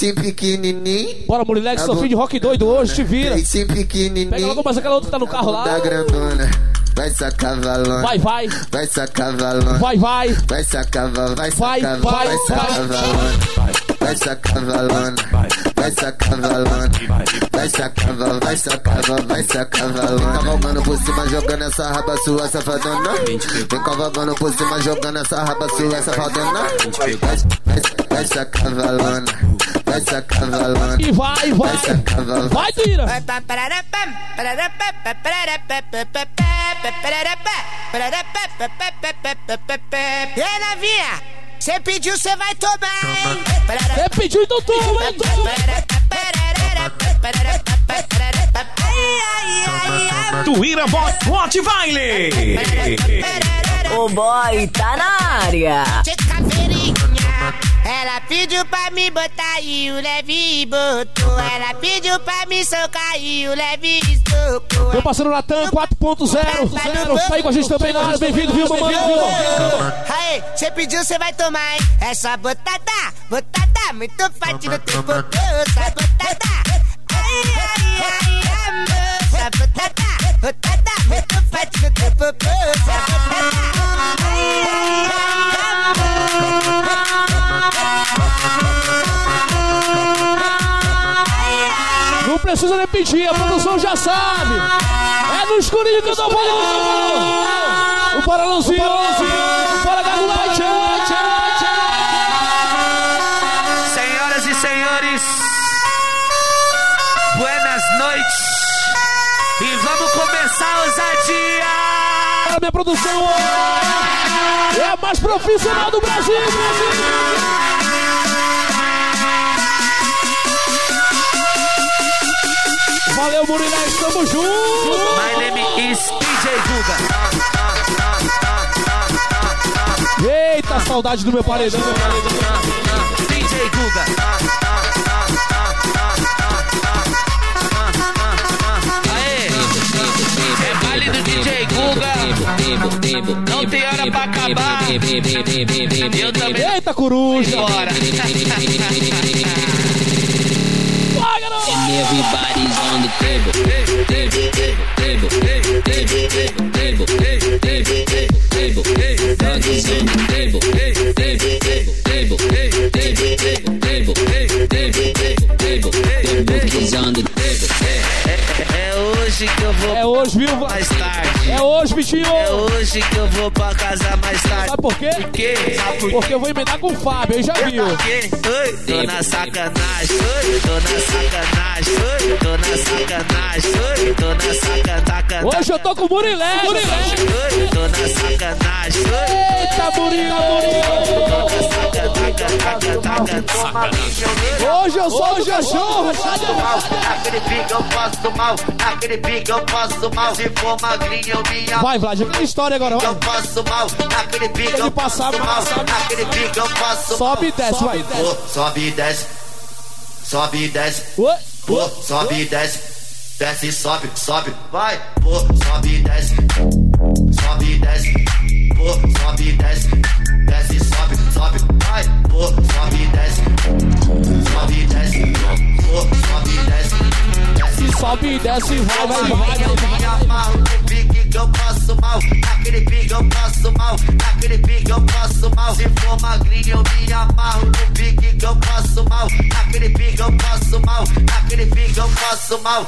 Peitinho pequenininho. Bora, Murilex, sou filho de rock doido hoje, te vira. Peitinho pequenininho. Pega logo mais aquela outra que tá no carro lá. Da grandona. Vai sacar valona. Vai, vai. Vai sacar valona. Vai, vai. Vai sacar valona. Vai Vai, vai, vai sacar vai. valona. Vai sacar valona. Vai sacar valona. Vai sacar valona. Vai sacar valona. Vai sacar valona. Cavalgando por cima, jogando essa raba sua safadona. Vem cavalgando por cima, jogando essa raba sua safadona. Vai, vai, vai sacar valona. Vai sacar valona. E vai, vai. valona. Vai, Tuíra. E aí, novinha? Você pediu, você vai tomar, hein? Você pediu, então toma, hein? Tuíra Boy Hot Baile. O boy tá na área. caveirinha, ela pediu pra me botar e o leve botou. Ela pediu pra me socar e o leve socou. Meu parceiro Natan 4.0. Tá aí com a gente também na área. Bem-vindo, viu, mamãe? Aí, você pediu, você vai tomar, hein? Essa botada, botada, muito forte no teu popô. Essa botada. Ai, ai, ai, amor. Essa botada, botada, muito forte no teu popô. Essa botada. Precisa nem pedir, a produção já sabe. É no escurinho que eu tô falando. O Paralãozinho, o Paragagulite. Senhoras e senhores, buenas noites. E vamos começar a ousadia. A minha produção é a mais profissional do Brasil. Valeu, Murilés, tamo junto. My name is DJ Guga. Eita, saudade do meu paredão. DJ Guga. Aê, é do DJ Guga. Não tem hora pra acabar. Eu também. Eita, coruja. Bora. everybody's on the table. Table, table, table, table, table, table, table, table, table, table, table, table, table, table, table, table, table, table, hoje que eu vou É hoje, viu? mais tarde. É hoje, bichinho. É hoje que eu vou pra casa mais tarde. Sabe por quê? Por quê? Por Porque eu vou emendar com o Fábio, aí já viu. Oi, tô na sacanagem, oi, tô na sacanagem, oi, tô na sacanagem, oi, tô na sacanagem. Hoje eu tô com o Murilés. Oi, tô na sacanagem. Eita, Murilo. Hoje eu sou o cachorro. Naquele pique eu passo mal, naquele pique eu passo mal. Se for magrinho eu me. Vai, Vlad, aquela história agora, Eu vai. passo mal, naquele pique eu passo mal. passa. Naquele pique eu passo Sobe e desce, vai. Sobe e desce, sobe e desce. Sobe e desce, desce e sobe, sobe, vai. Pô, sobe e desce, sobe e desce. Pô, sobe e desce, sobe e desce, sobe e desce. Sobe e desce, sobe e desce, vai, vai, vai. eu me amarro no pique que eu passo mal. Naquele pique eu passo mal. Naquele pique eu passo mal. Se for magrinho eu me amarro no pique que eu passo mal. Naquele pique eu passo mal. Naquele pique eu passo mal.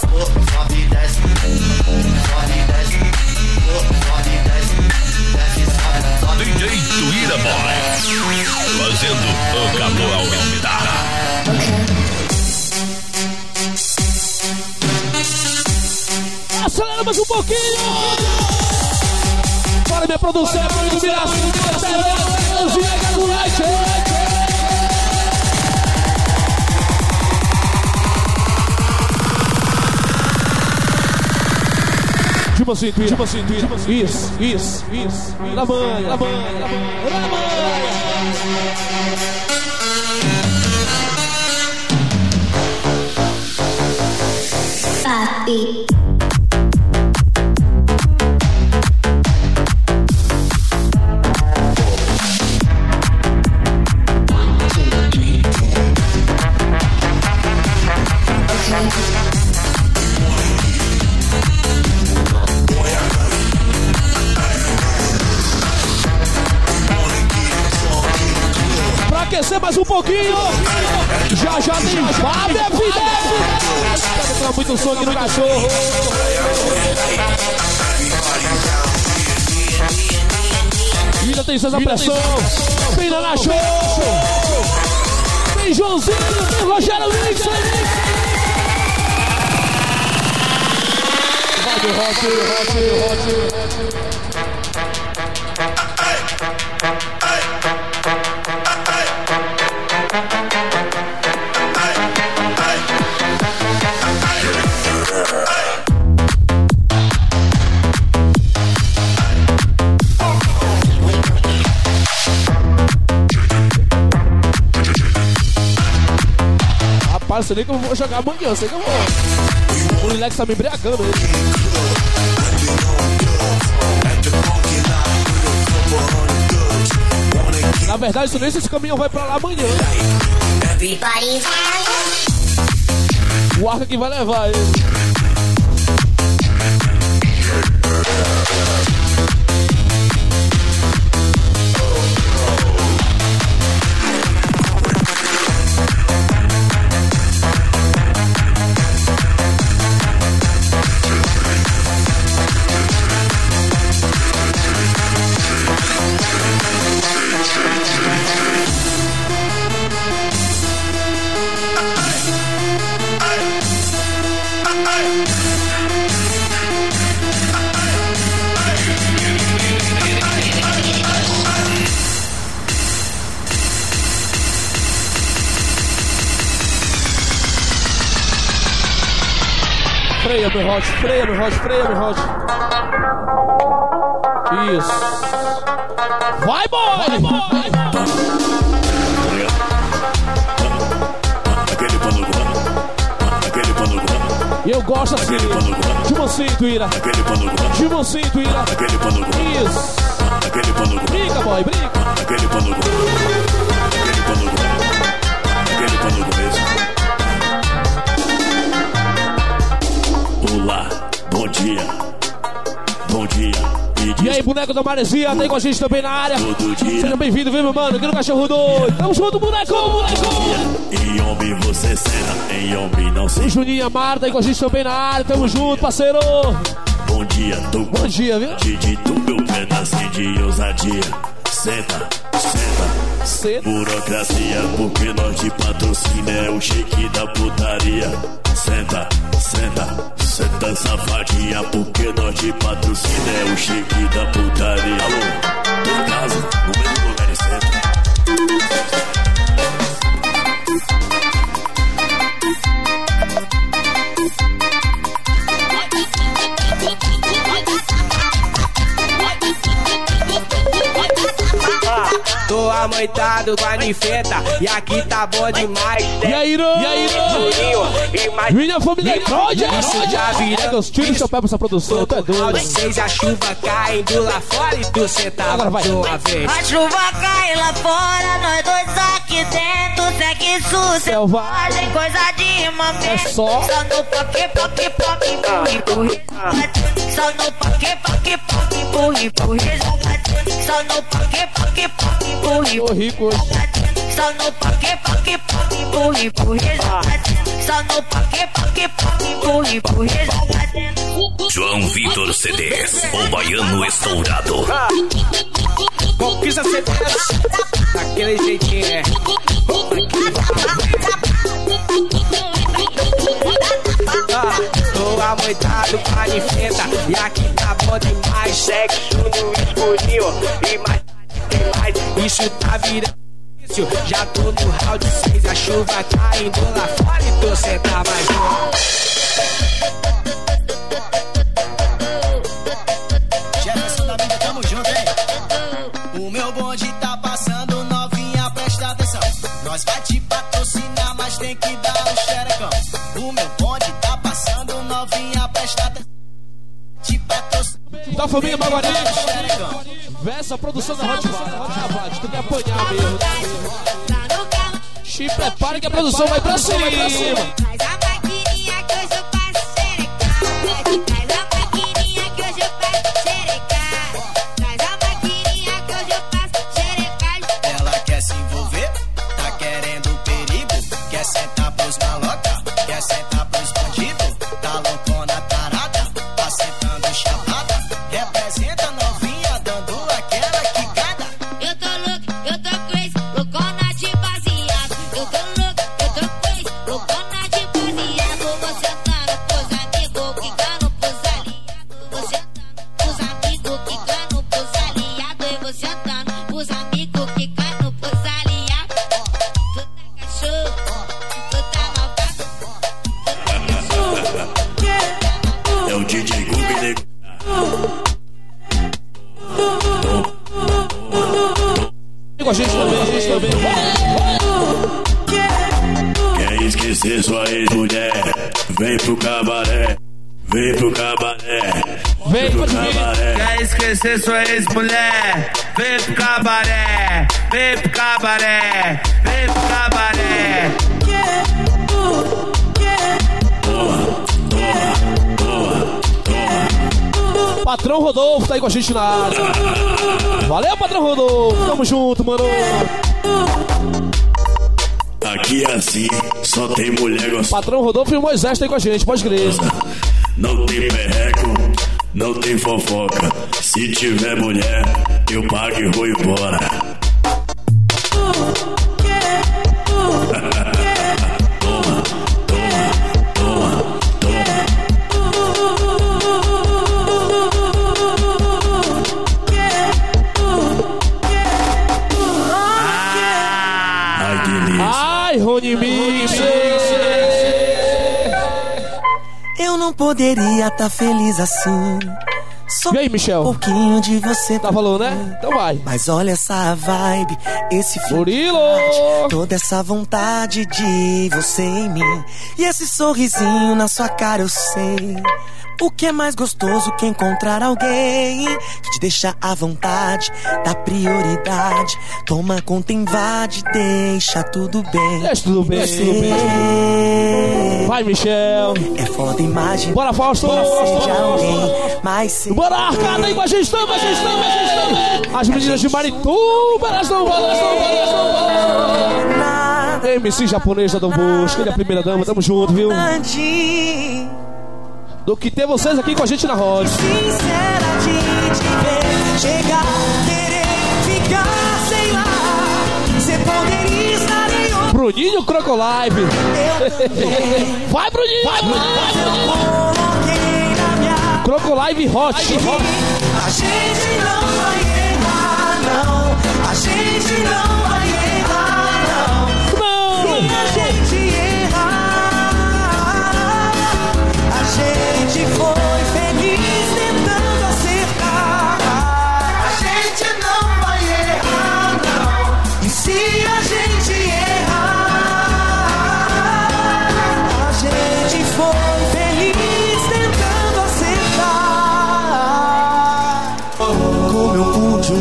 Sobe e desce. Sobe e desce. Sobe e desce. DJ Tuíra Boy. Fazendo o calor aumentar. Acelera mais um pouquinho. Bora, minha produção, é iluminação. Terãozinha Gagulite. Tipo assim, tuíra, tipo assim, tuíra. Isso, isso, isso. Na manha, na manha, na manha. Papi. Já tem Fábio FDF. Tá muito aqui no cachorro. Ainda tem César Pressão. Tem Nana Show. Tem Joãozinho. Tem Rogério Mix. Vai do rock, rock, rock. Sei nem que eu vou jogar amanhã, sei que eu vou. O Lilex tá me embriagando aí. Na verdade, isso nem se esse caminhão vai pra lá amanhã. O arca que vai levar ele. Freia, meu hot, freia, meu hot, freia, meu hot. Isso. Vai, boy! Vai, boy! Aquele pano aquele pano E eu gosto assim. De você, Tuíra. aquele pano De você, Tuíra. aquele pano Isso. aquele pano Brinca, boy, brinca. aquele pano aquele pano aquele pano bom dia, bom dia. E aí, boneco da Maresia, tá aí com a gente também na área. Todo dia. Seja bem-vindo, viu, meu mano? Aqui no Cachorro Doido. Tamo junto, boneco, boneco. Em homem você cena, em homem não se O Juninho a Mara tá aí com a gente também na área. Tamo junto, parceiro. Bom dia, tu Bom dia, viu? de tu meu pedacinho de ousadia. Senta, senta, senta. Burocracia, porque nós de patrocínio é o shake da putaria. Senta, senta, senta safadinha, porque nós de patrocínio é o shake da putaria. Alô, tô em casa, no mesmo lugar e senta. A ninfeta e aqui tá bom demais. E aí, Irô? E aí, Juninho, e mais Minha família é Cláudia. Isso já vira Deus, tira o chapéu pra essa produção, tá doido. Seis a chuva caindo lá fora e tu sentava Agora vai. de uma vez. A chuva cai lá fora, nós dois aqui dentro, segue sucesso. Selvagem. coisa de mamãe. É só. Só no poque, poque, poque, empurre, empurre. Só no poque, poque, poque, empurre, empurre. Só no poque, poque, empurre, Tô rico hoje. Só no poque, poque, poque, empurre, empurre. Só no poque, poque, poque, empurre, empurre. João Vitor CDs, o baiano estourado. Conquista CDs daquele jeitinho, é. tá moitado, panifeta. E aqui tá bom demais, sexo no escurinho. E mais tarde tem mais, isso tá virando. Já tô no round 6, a chuva tá indo lá fora e tô sentar mais um. Jefferson da vida, tamo junto, hein? O meu bonde tá passando, novinha, presta atenção. Nós vai te patrocinar, mas tem que dar família Maguari. Versa a produção da Hot Bar, tu quer apanhar mesmo. Se prepare que a produção vai pra cima. Sua ex-mulher? Vem pro cabaré, vem pro cabaré, vem pro cabaré. Patrão Rodolfo tá aí com a gente na área. Valeu, Patrão Rodolfo. Tamo junto, mano. Aqui é assim, só tem mulher gostosa. Patrão Rodolfo e o Moisés tá aí com a gente, pode crer. Não tem perreco, não tem fofoca. Se tiver mulher, eu pago e vou embora. Ai, delícia. Ai, Rony. Eu não poderia estar feliz assim. Só E aí, Michel? um pouquinho de você. Tá falando, né? Então vai. Mas olha essa vibe, esse Murilo! Toda essa vontade de você em mim. E esse sorrisinho na sua cara, eu sei. O que é mais gostoso que encontrar alguém que te deixa à vontade, dá prioridade, toma conta, invade, deixa tudo bem. Deixa tudo bem, Você tudo bem. Vai, Michel. É foda imaginar Bora, Fausto. que seja alguém mais cedo. Bora, aí com a gente também, a gente também, a gente também. As meninas de Marituba, elas não vão, elas não vão, elas não vão. MC japonesa do Bosco, ele é a primeira dama, tamo junto, viu? Do que ter vocês aqui com a gente na roda. Sincera de te ver chegar, querer ficar, sei lá. Você poderia estar em outro Bruninho Crocolive. Vai, Bruninho! Vai, Bruninho! Vai, Bruninho! Crocolive Hot. A gente não vai errar, não. A gente não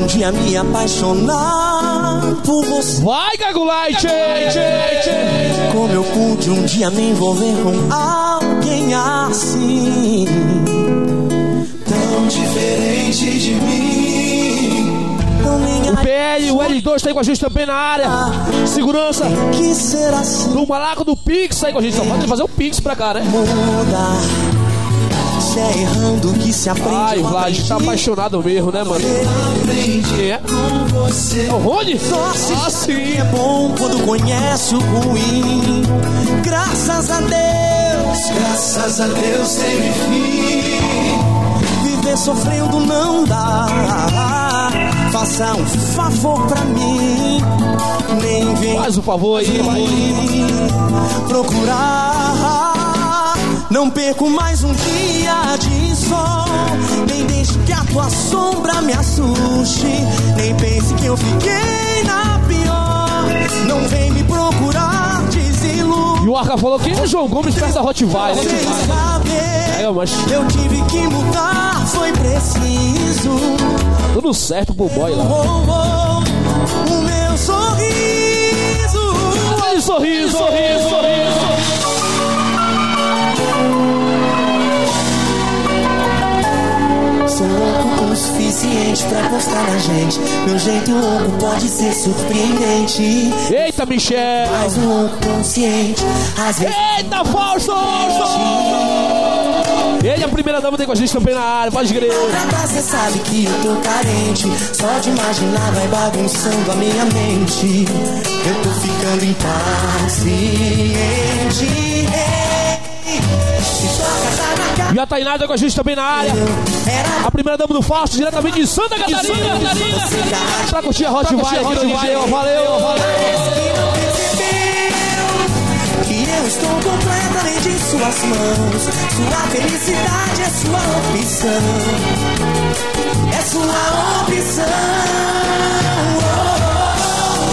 um dia me apaixonar por você. Vai, Gagulite! Como eu pude um dia me envolver com alguém assim Tão diferente de mim O PL, o L2 tá aí com a gente também na área. Segurança. Que ser assim Do Malaco do Pix tá aí com a gente. Só pode fazer o Pix pra cá, né? muda Se é errando que se aprende Ai, Vlad tá apaixonado mesmo, né, mano? Quem é? É o Rony? Só se Ah, sim. é bom quando conhece o ruim Graças a Deus Graças a Deus teve fim Viver sofrendo não dá Faça um favor pra mim Nem vem Faz o favor aí. procurar. Não perco mais um dia de sol. Nem deixe que a tua sombra me assuste. Nem pense que eu fiquei na pior. Não vem me procurar, desilude. E o Arca falou que é João Gomes perto da Rottweiler. É, mas Eu tive que mudar, foi preciso. tudo certo pro boy lá. O meu sorriso. Sorriso, sorriso, sorriso. Sou louco o suficiente pra postar na gente. Meu jeito louco pode ser surpreendente. Eita, Michel! Mas um louco consciente, às vezes. Eita, Fausto! Ele é a primeira dama tem com a gente também na área, pode crer. Pra cê sabe que eu tô carente. Só de imaginar vai bagunçando a minha mente. Eu tô ficando impaciente. E a Tainada com a gente também na área. A primeira dama do Fausto, diretamente de Santa Catarina. Pra curtir a Hot DJ, ó. Valeu, valeu. Que eu estou completamente em suas mãos. Sua felicidade é sua opção. É sua opção. Oh, oh,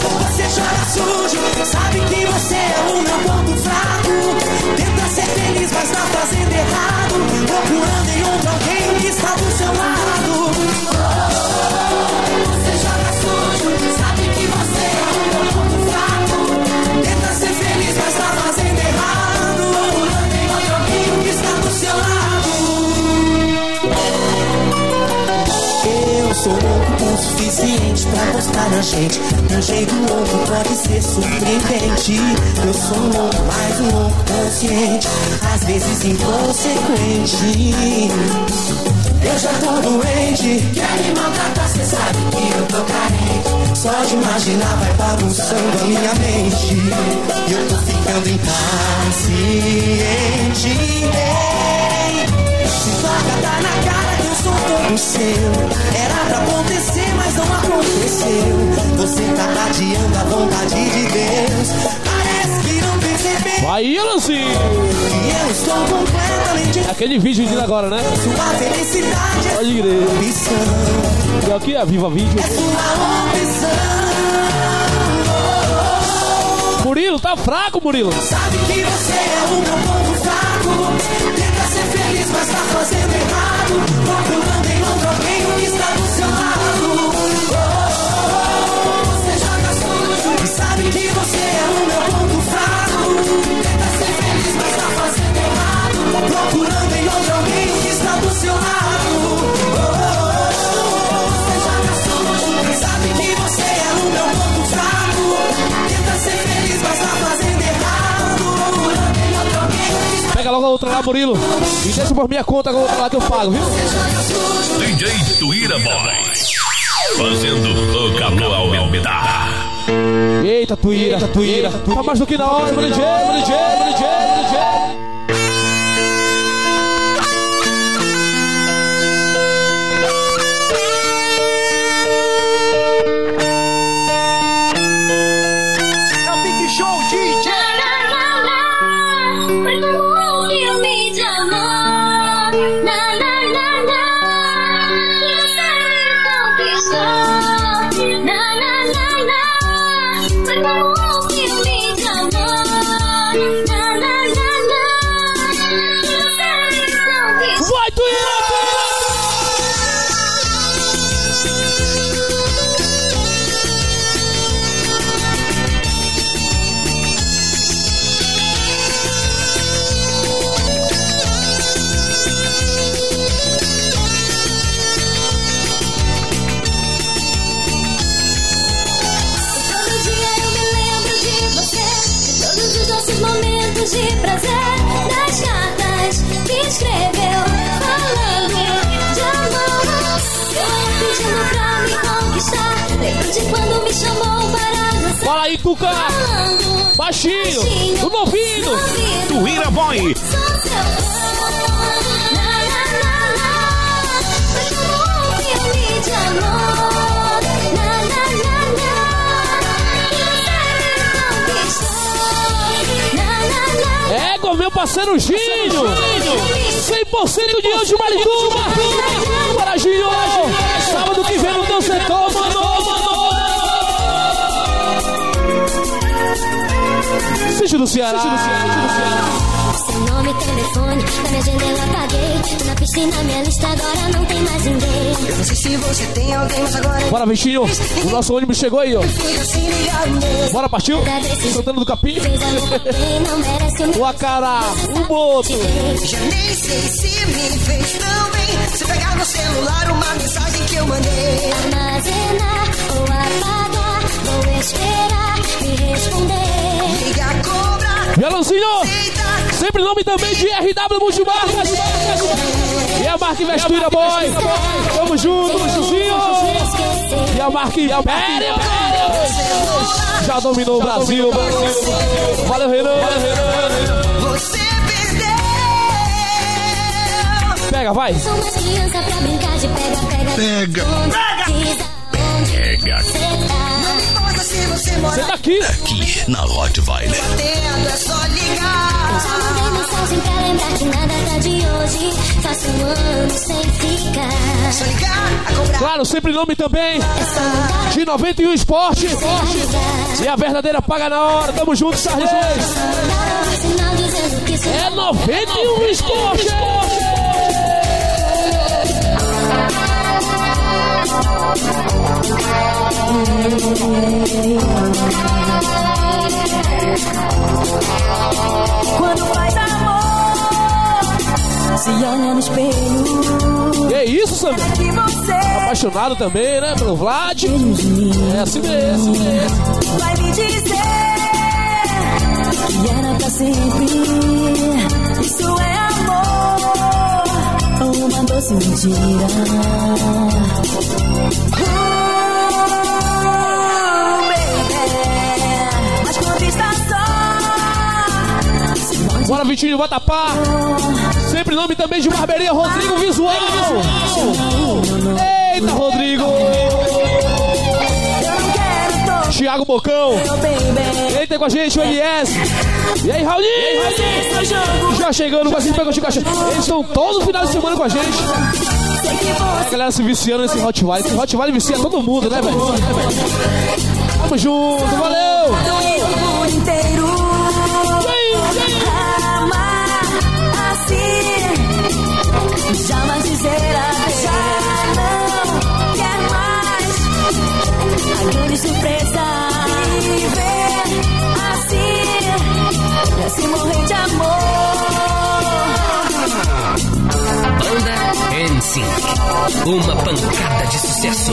oh. Você joga sujo, sabe que você é o meu ponto fraco. Tenta mas tá fazendo errado. Procurando em outro alguém que está do seu lado. Oh. Você joga sujo, sabe que você é meu ponto fraco. Tenta ser feliz, mas tá fazendo errado. Procurando em outro alguém que está do seu lado. Eu sou louco suficiente pra gostar da gente. Meu jeito louco pode ser surpreendente. Eu sou um louco, mas um louco consciente. Às vezes inconsequente. Eu já tô doente. Quer me maltratar, cê sabe que eu tô carente. Só de imaginar vai bagunçando a minha mente. Eu tô ficando impaciente. Ei, se toca, tá na cara que eu sou todo seu. Era pra acontecer, mas não aconteceu. Você tá adiando a vontade de Deus. Parece que não percebeu. Vai, Lucy! Que eu estou completamente. Aquele vídeo de agora, né? Sua felicidade é Pode crer. opção. E aqui, a Viva Vídeo. É sua opção. Murilo, tá fraco, Murilo. Sabe que você é o meu ponto fraco. Feliz, mas tá fazendo errado. Procurando alguém que está Pega logo a outra lá, Murilo. E deixa por minha conta a outra lá que eu pago, viu? DJ Tuíra Boys. Fazendo o calor aumentar. Eita, Tuíra, Eita, Tuíra. Tá mais do que na hora, meu DJ, meu DJ, meu DJ. Na. Você me conquistou. Na, na, na, Égua, meu parceiro Ginho. 100% de hoje, Marituba. Para Ginho. Sábado que vem no teu setor, mano. Sítio do Ceará. Sítio do Ceará. Seu nome, telefone, na minha agenda eu apaguei. Na piscina, minha lista agora não tem mais ninguém. Eu não sei se você tem alguém, mas agora. Bora, Vitinho. O nosso ônibus chegou aí, ó. Bora, partiu? Santana do Capim. o Acará, o Boto. Já nem sei se me fez tão bem. Se pegar no celular uma mensagem que eu mandei. Armazenar ou apagar, vou esperar me responder. Violãozinho! Sempre nome também de RW Multimarcas. E a marca Investura Boy. Tamo junto, Chuzinho. E a marca Império. Já dominou o Brasil. Valeu, Renan. Você perdeu. Pega, vai. Sou uma criança pra brincar de pega, pega. Pega. Você mora Você tá aqui. Aqui na Rottweiler. Batendo, é só ligar. Eu já mandei mensagem pra lembrar que nada tá de hoje. Faço um ano sem ficar. Só ligar, a cobrar. Claro, sempre nome também de 91 Esporte. E a verdadeira paga na hora. Tamo junto, sou É 91 Esporte. Quando faz amor, se olha no espelho. Que isso, Samir? Apaixonado também, né? Pelo Vlad. É assim mesmo. vai me dizer Que era pra sempre. isso é amor. Uma doce mentira. Bora, Vitinho, Vatapá. Sempre nome também de barbearia Rodrigo Visual. Eita, Rodrigo. Thiago Bocão. Eita com a gente, o LS. E aí, Raulinho? Já chegando, vai se pegar o Chico Achei. Eles estão todo final de semana com a gente. A galera se viciando nesse Hot Valley. Esse Hot Valley vicia todo mundo, né, velho? Tamo junto, valeu! Jamais dizer não mais A grande surpresa. N5. Uma pancada de sucesso.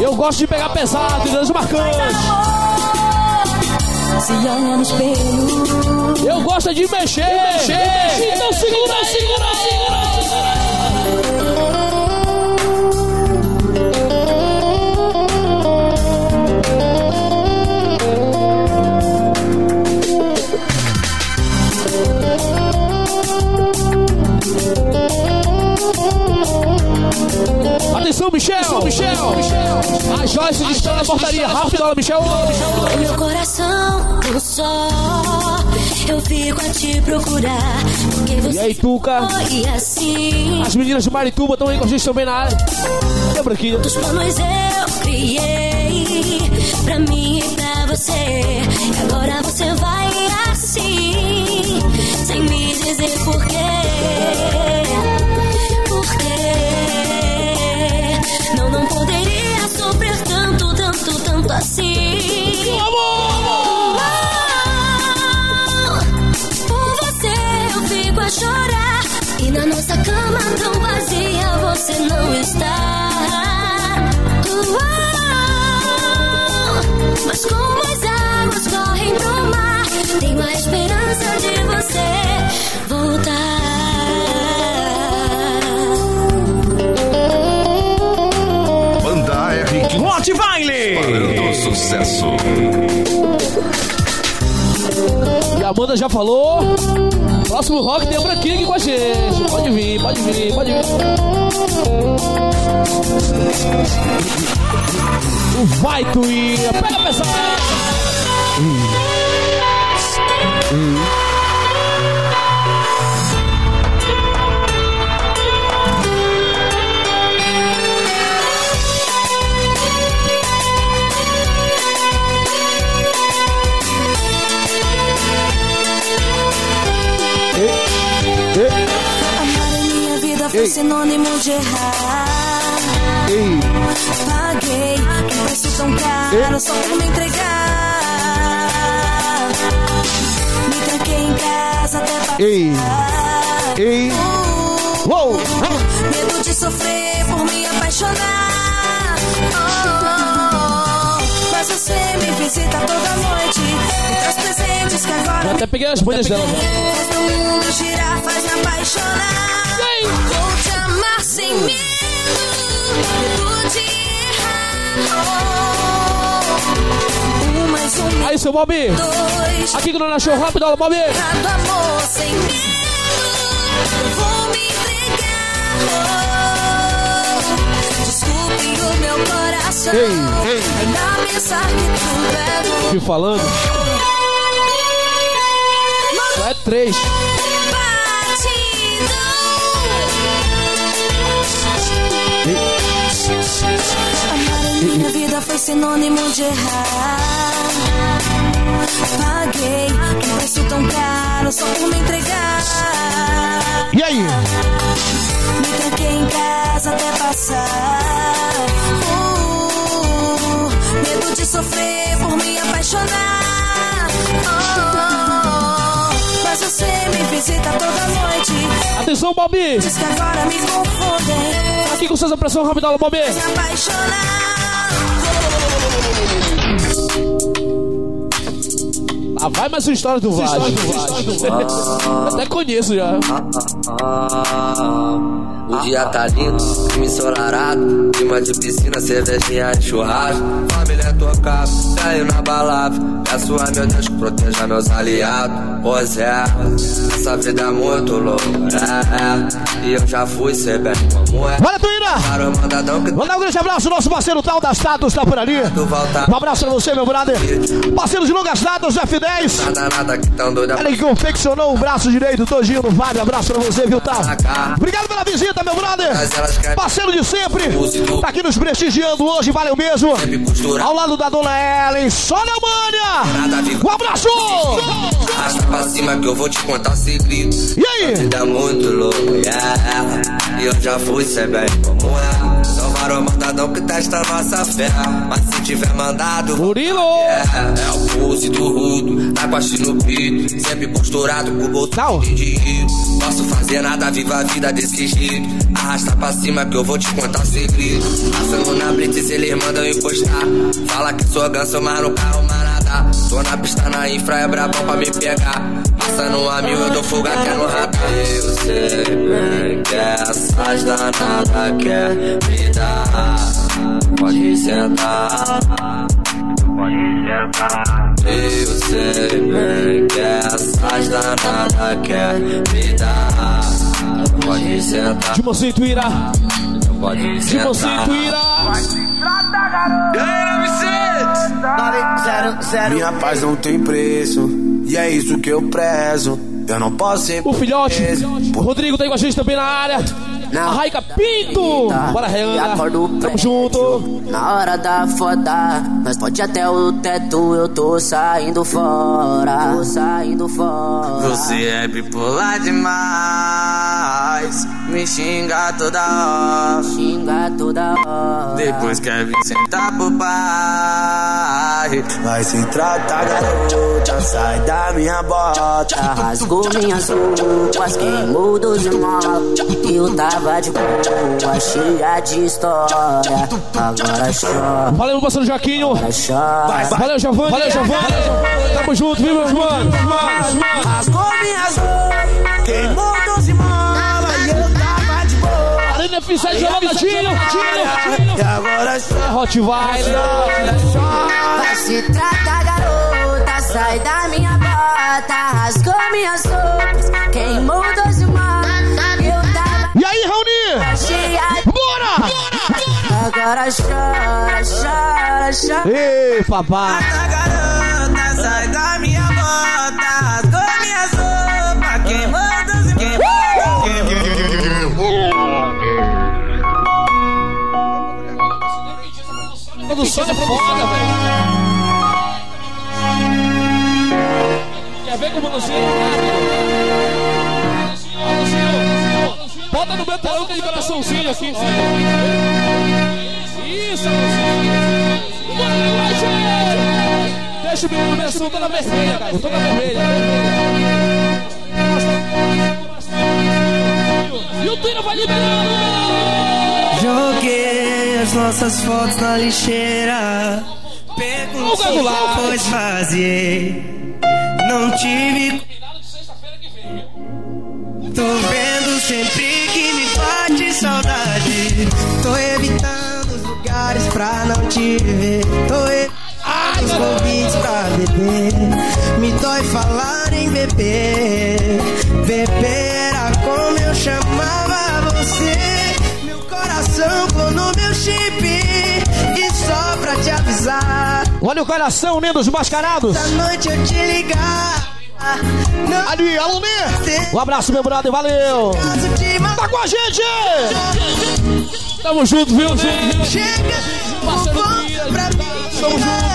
Eu gosto de pegar pesado, Deus marcante. Se olha no espelho. Eu gosto de mexer, mexer. Então segura, segura, segura. Atenção, Michel! A Joyce está na portaria. Rápido, olha, Michel! Meu coração um só. Eu fico a te procurar. Porque E você aí, Tuca? foi assim. As meninas de Marituba estão aí com a gente também na área. Cadê Branquinha? Os planos eu criei pra mim e pra você. E agora see. Sucesso. E a Amanda já falou. Próximo rock tem a Branquinha aqui com a gente. Pode vir, pode vir, pode vir. Vai, Tuíra. Pega pesado. foi sinônimo de errar. Paguei um preço tão caro só por me entregar. Me tranquei em casa até passar. Ei. Ei. Uou. Medo de sofrer por me apaixonar. Oh, oh, oh. Mas você me visita toda noite. Me traz presentes que agora. Eu até peguei as bolhas dela. Faz o mundo girar, faz me apaixonar. Vou te amar sem medo. Medo de errar. Um mais um. Aí, seu Bob. Dois. Aqui que não achou rápido, Bob. Cada amor sem medo. Vou me entregar. Desculpe o meu coração. Ei, ei. Ainda pensar que tudo é bom. Falando. É três. Foi sinônimo de errar. Paguei um preço tão caro só por me entregar. E aí? Me tranquei em casa até passar. Uh, medo de sofrer por me apaixonar. Oh, mas você me visita toda noite. Atenção, Bob. Diz que agora me confundem. Aqui com suas pressão Bob. Me apaixonar. Ah, vai mais uma história do Vaz. Até conheço já. O dia tá lindo, clima ensolarado Clima de piscina, cervejinha de churrasco Família tocada, velho na balada Peço a meu Deus que proteja meus aliados Pois é, essa vida é muito louca é, E eu já fui ser bem como é Bora, Tuíra! Mandar um grande abraço nosso parceiro Tal das Tatos, tá por ali. Um abraço pra você, meu brother. Parceiro de longas datas, F10. Nada, nada que tão doida Ele que confeccionou o braço direito todinho no Vale. Abraço pra você, viu, Tal? Obrigado pela visita, meu brother. Parceiro de sempre. Tá aqui nos prestigiando hoje, valeu mesmo. Ao lado da dona Ellen, só na manha. Um abraço! Arrasta pra cima que eu vou te contar segredo E aí? É muito louca, yeah. E eu já fui ser bem como é Salvaram o mandadão que testa nossa fé. Mas se tiver mandado Murilo! é, é o pulse do rudo Tá com a no peito Sempre posturado com o bolso de rio. Posso fazer nada, viva a vida desse jeito. Arrasta pra cima que eu vou te contar segredo. Passando na blitz eles mandam encostar. Fala que sou ganso, mas no carro manada Tô na pista na infra, é brabão pra me pegar. Passando a mil, eu dou fuga que é no radar. Eu sei bem que essas danadas quer me dar. Pode sentar. Pode sentar. Eu sei bem que essas danadas quer me dar. Pode sentar. De mocinho, Tuíra. Pode De mocinho, Tuíra. Minha paz não tem preço, e é isso que eu prezo. Eu não posso ser O filhote. O Rodrigo tá aí com a gente também na área. A Raica Pinto. Bora, Reana. Tamo junto. Na hora da foda, nós pode até o teto, eu tô saindo fora. Tô saindo fora. Você é bipolar demais. Me xinga toda hora. Xinga toda hora. Depois quer vir sentar pro pai. Vai se tratar, garota, sai da minha bota. Rasgou minhas roupas, queimou dos irmãos. Eu tava de boa, cheia de história. Agora chora. Valeu, meu parceiro Jaquinho. Valeu, Giovanni. Valeu, Giovanni. Tamo junto, viu, meus manos? Rasgou minhas roupas, queimou boa. Arena F7 jogando tiro, tiro. E agora chora. Rottweiler. Vai se tratar, garota, sai da minha bota. Rasgou minhas roupas, queimou irmãos. Eu tava E aí, Raoni? de Bora! Agora chora, chora, chora. Ei, papai. Garota, sai da minha bota. Rasgou minhas roupas. Queimou dos Produção é foda, velho. Quer ver como o Lucinho? Lucinho, Lucinho, Lucinho. Bota no metalão que é de coraçãozinho aqui. Isso, Bora, Light! Deixa o menino começou toda vermelha, cara. Toda vermelha. E o Tira vai liberando! Joguei as nossas fotos na lixeira. Perguntei pois fazer. Não tive. Tô vendo sempre que me bate saudade. Tô evitando os lugares pra não te ver. Tô evitando os convites pra beber. Me dói falar em beber. Beber era como eu chamava você. Coração clonou meu chip. E só pra te avisar. Olha o coração unindo os mascarados. Essa noite eu te ligar. Ali, alô, Um abraço, meu brother, valeu! Tá com a gente! Tamo junto, viu? Chega, Parceiro volta Guia, pra mim. Tamo junto.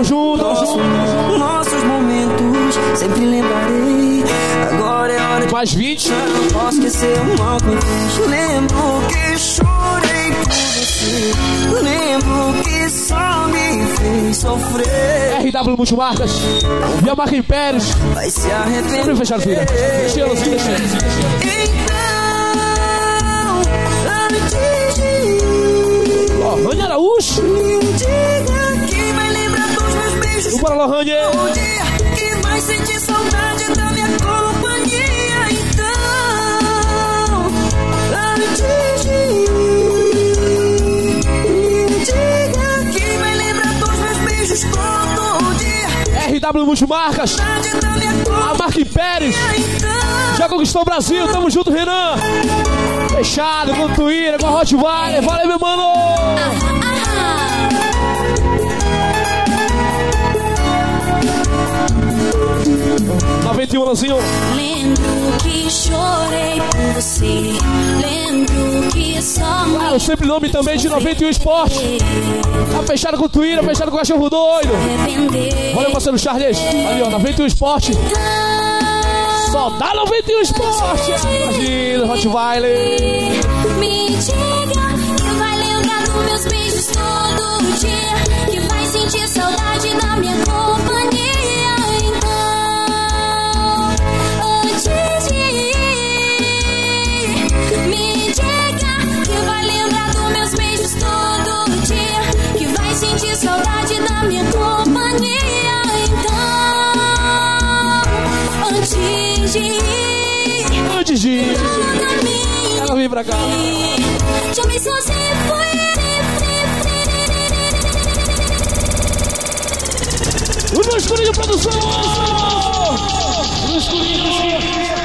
Aceitar. Tamo junto, tamo Nosso-. Nossos momentos sempre lembrarei. Agora é hora de. Mais 20. Não posso esquecer o mal que me fez. Lembro que chorei por você. Lembro que só me fez sofrer. RW Multimarcas. E a marca Impérios. Vai se arrepender. Vamos fechar, filha. Estilo, estilo, estilo. Então, antes de Ó, Rani Araújo. me diga meus beijos. Bora, Lohane. O dia que vai sentir saudade da minha companhia. Então, antes de diga que vai lembrar dos meus beijos todo dia. RW Multimarcas. A marca Impérios. Então, Já conquistou o Brasil. Tamo junto, Renan. Fechado com o Twitter, com a Hotwire. Valeu, meu mano. 91, Lanzinho. Lembro que chorei por você. Lembro que só Ah, o sempre nome também de 91 Esporte. Tá fechado com o Twitter, fechado com o cachorro doido. arrepender. Valeu, parceiro Charles. Ali, ó, 91 Esporte. Só dá 91 Esporte. Imagina, Rottweiler. Me diga que vai lembrar dos meus beijos todo dia. Que vai sentir saudade da minha saudade da minha companhia. Então, antes de ir, antes de ir, ela vem pra cá. Já me sozinho. O meu escurinho produção! O meu escurinho, o meu.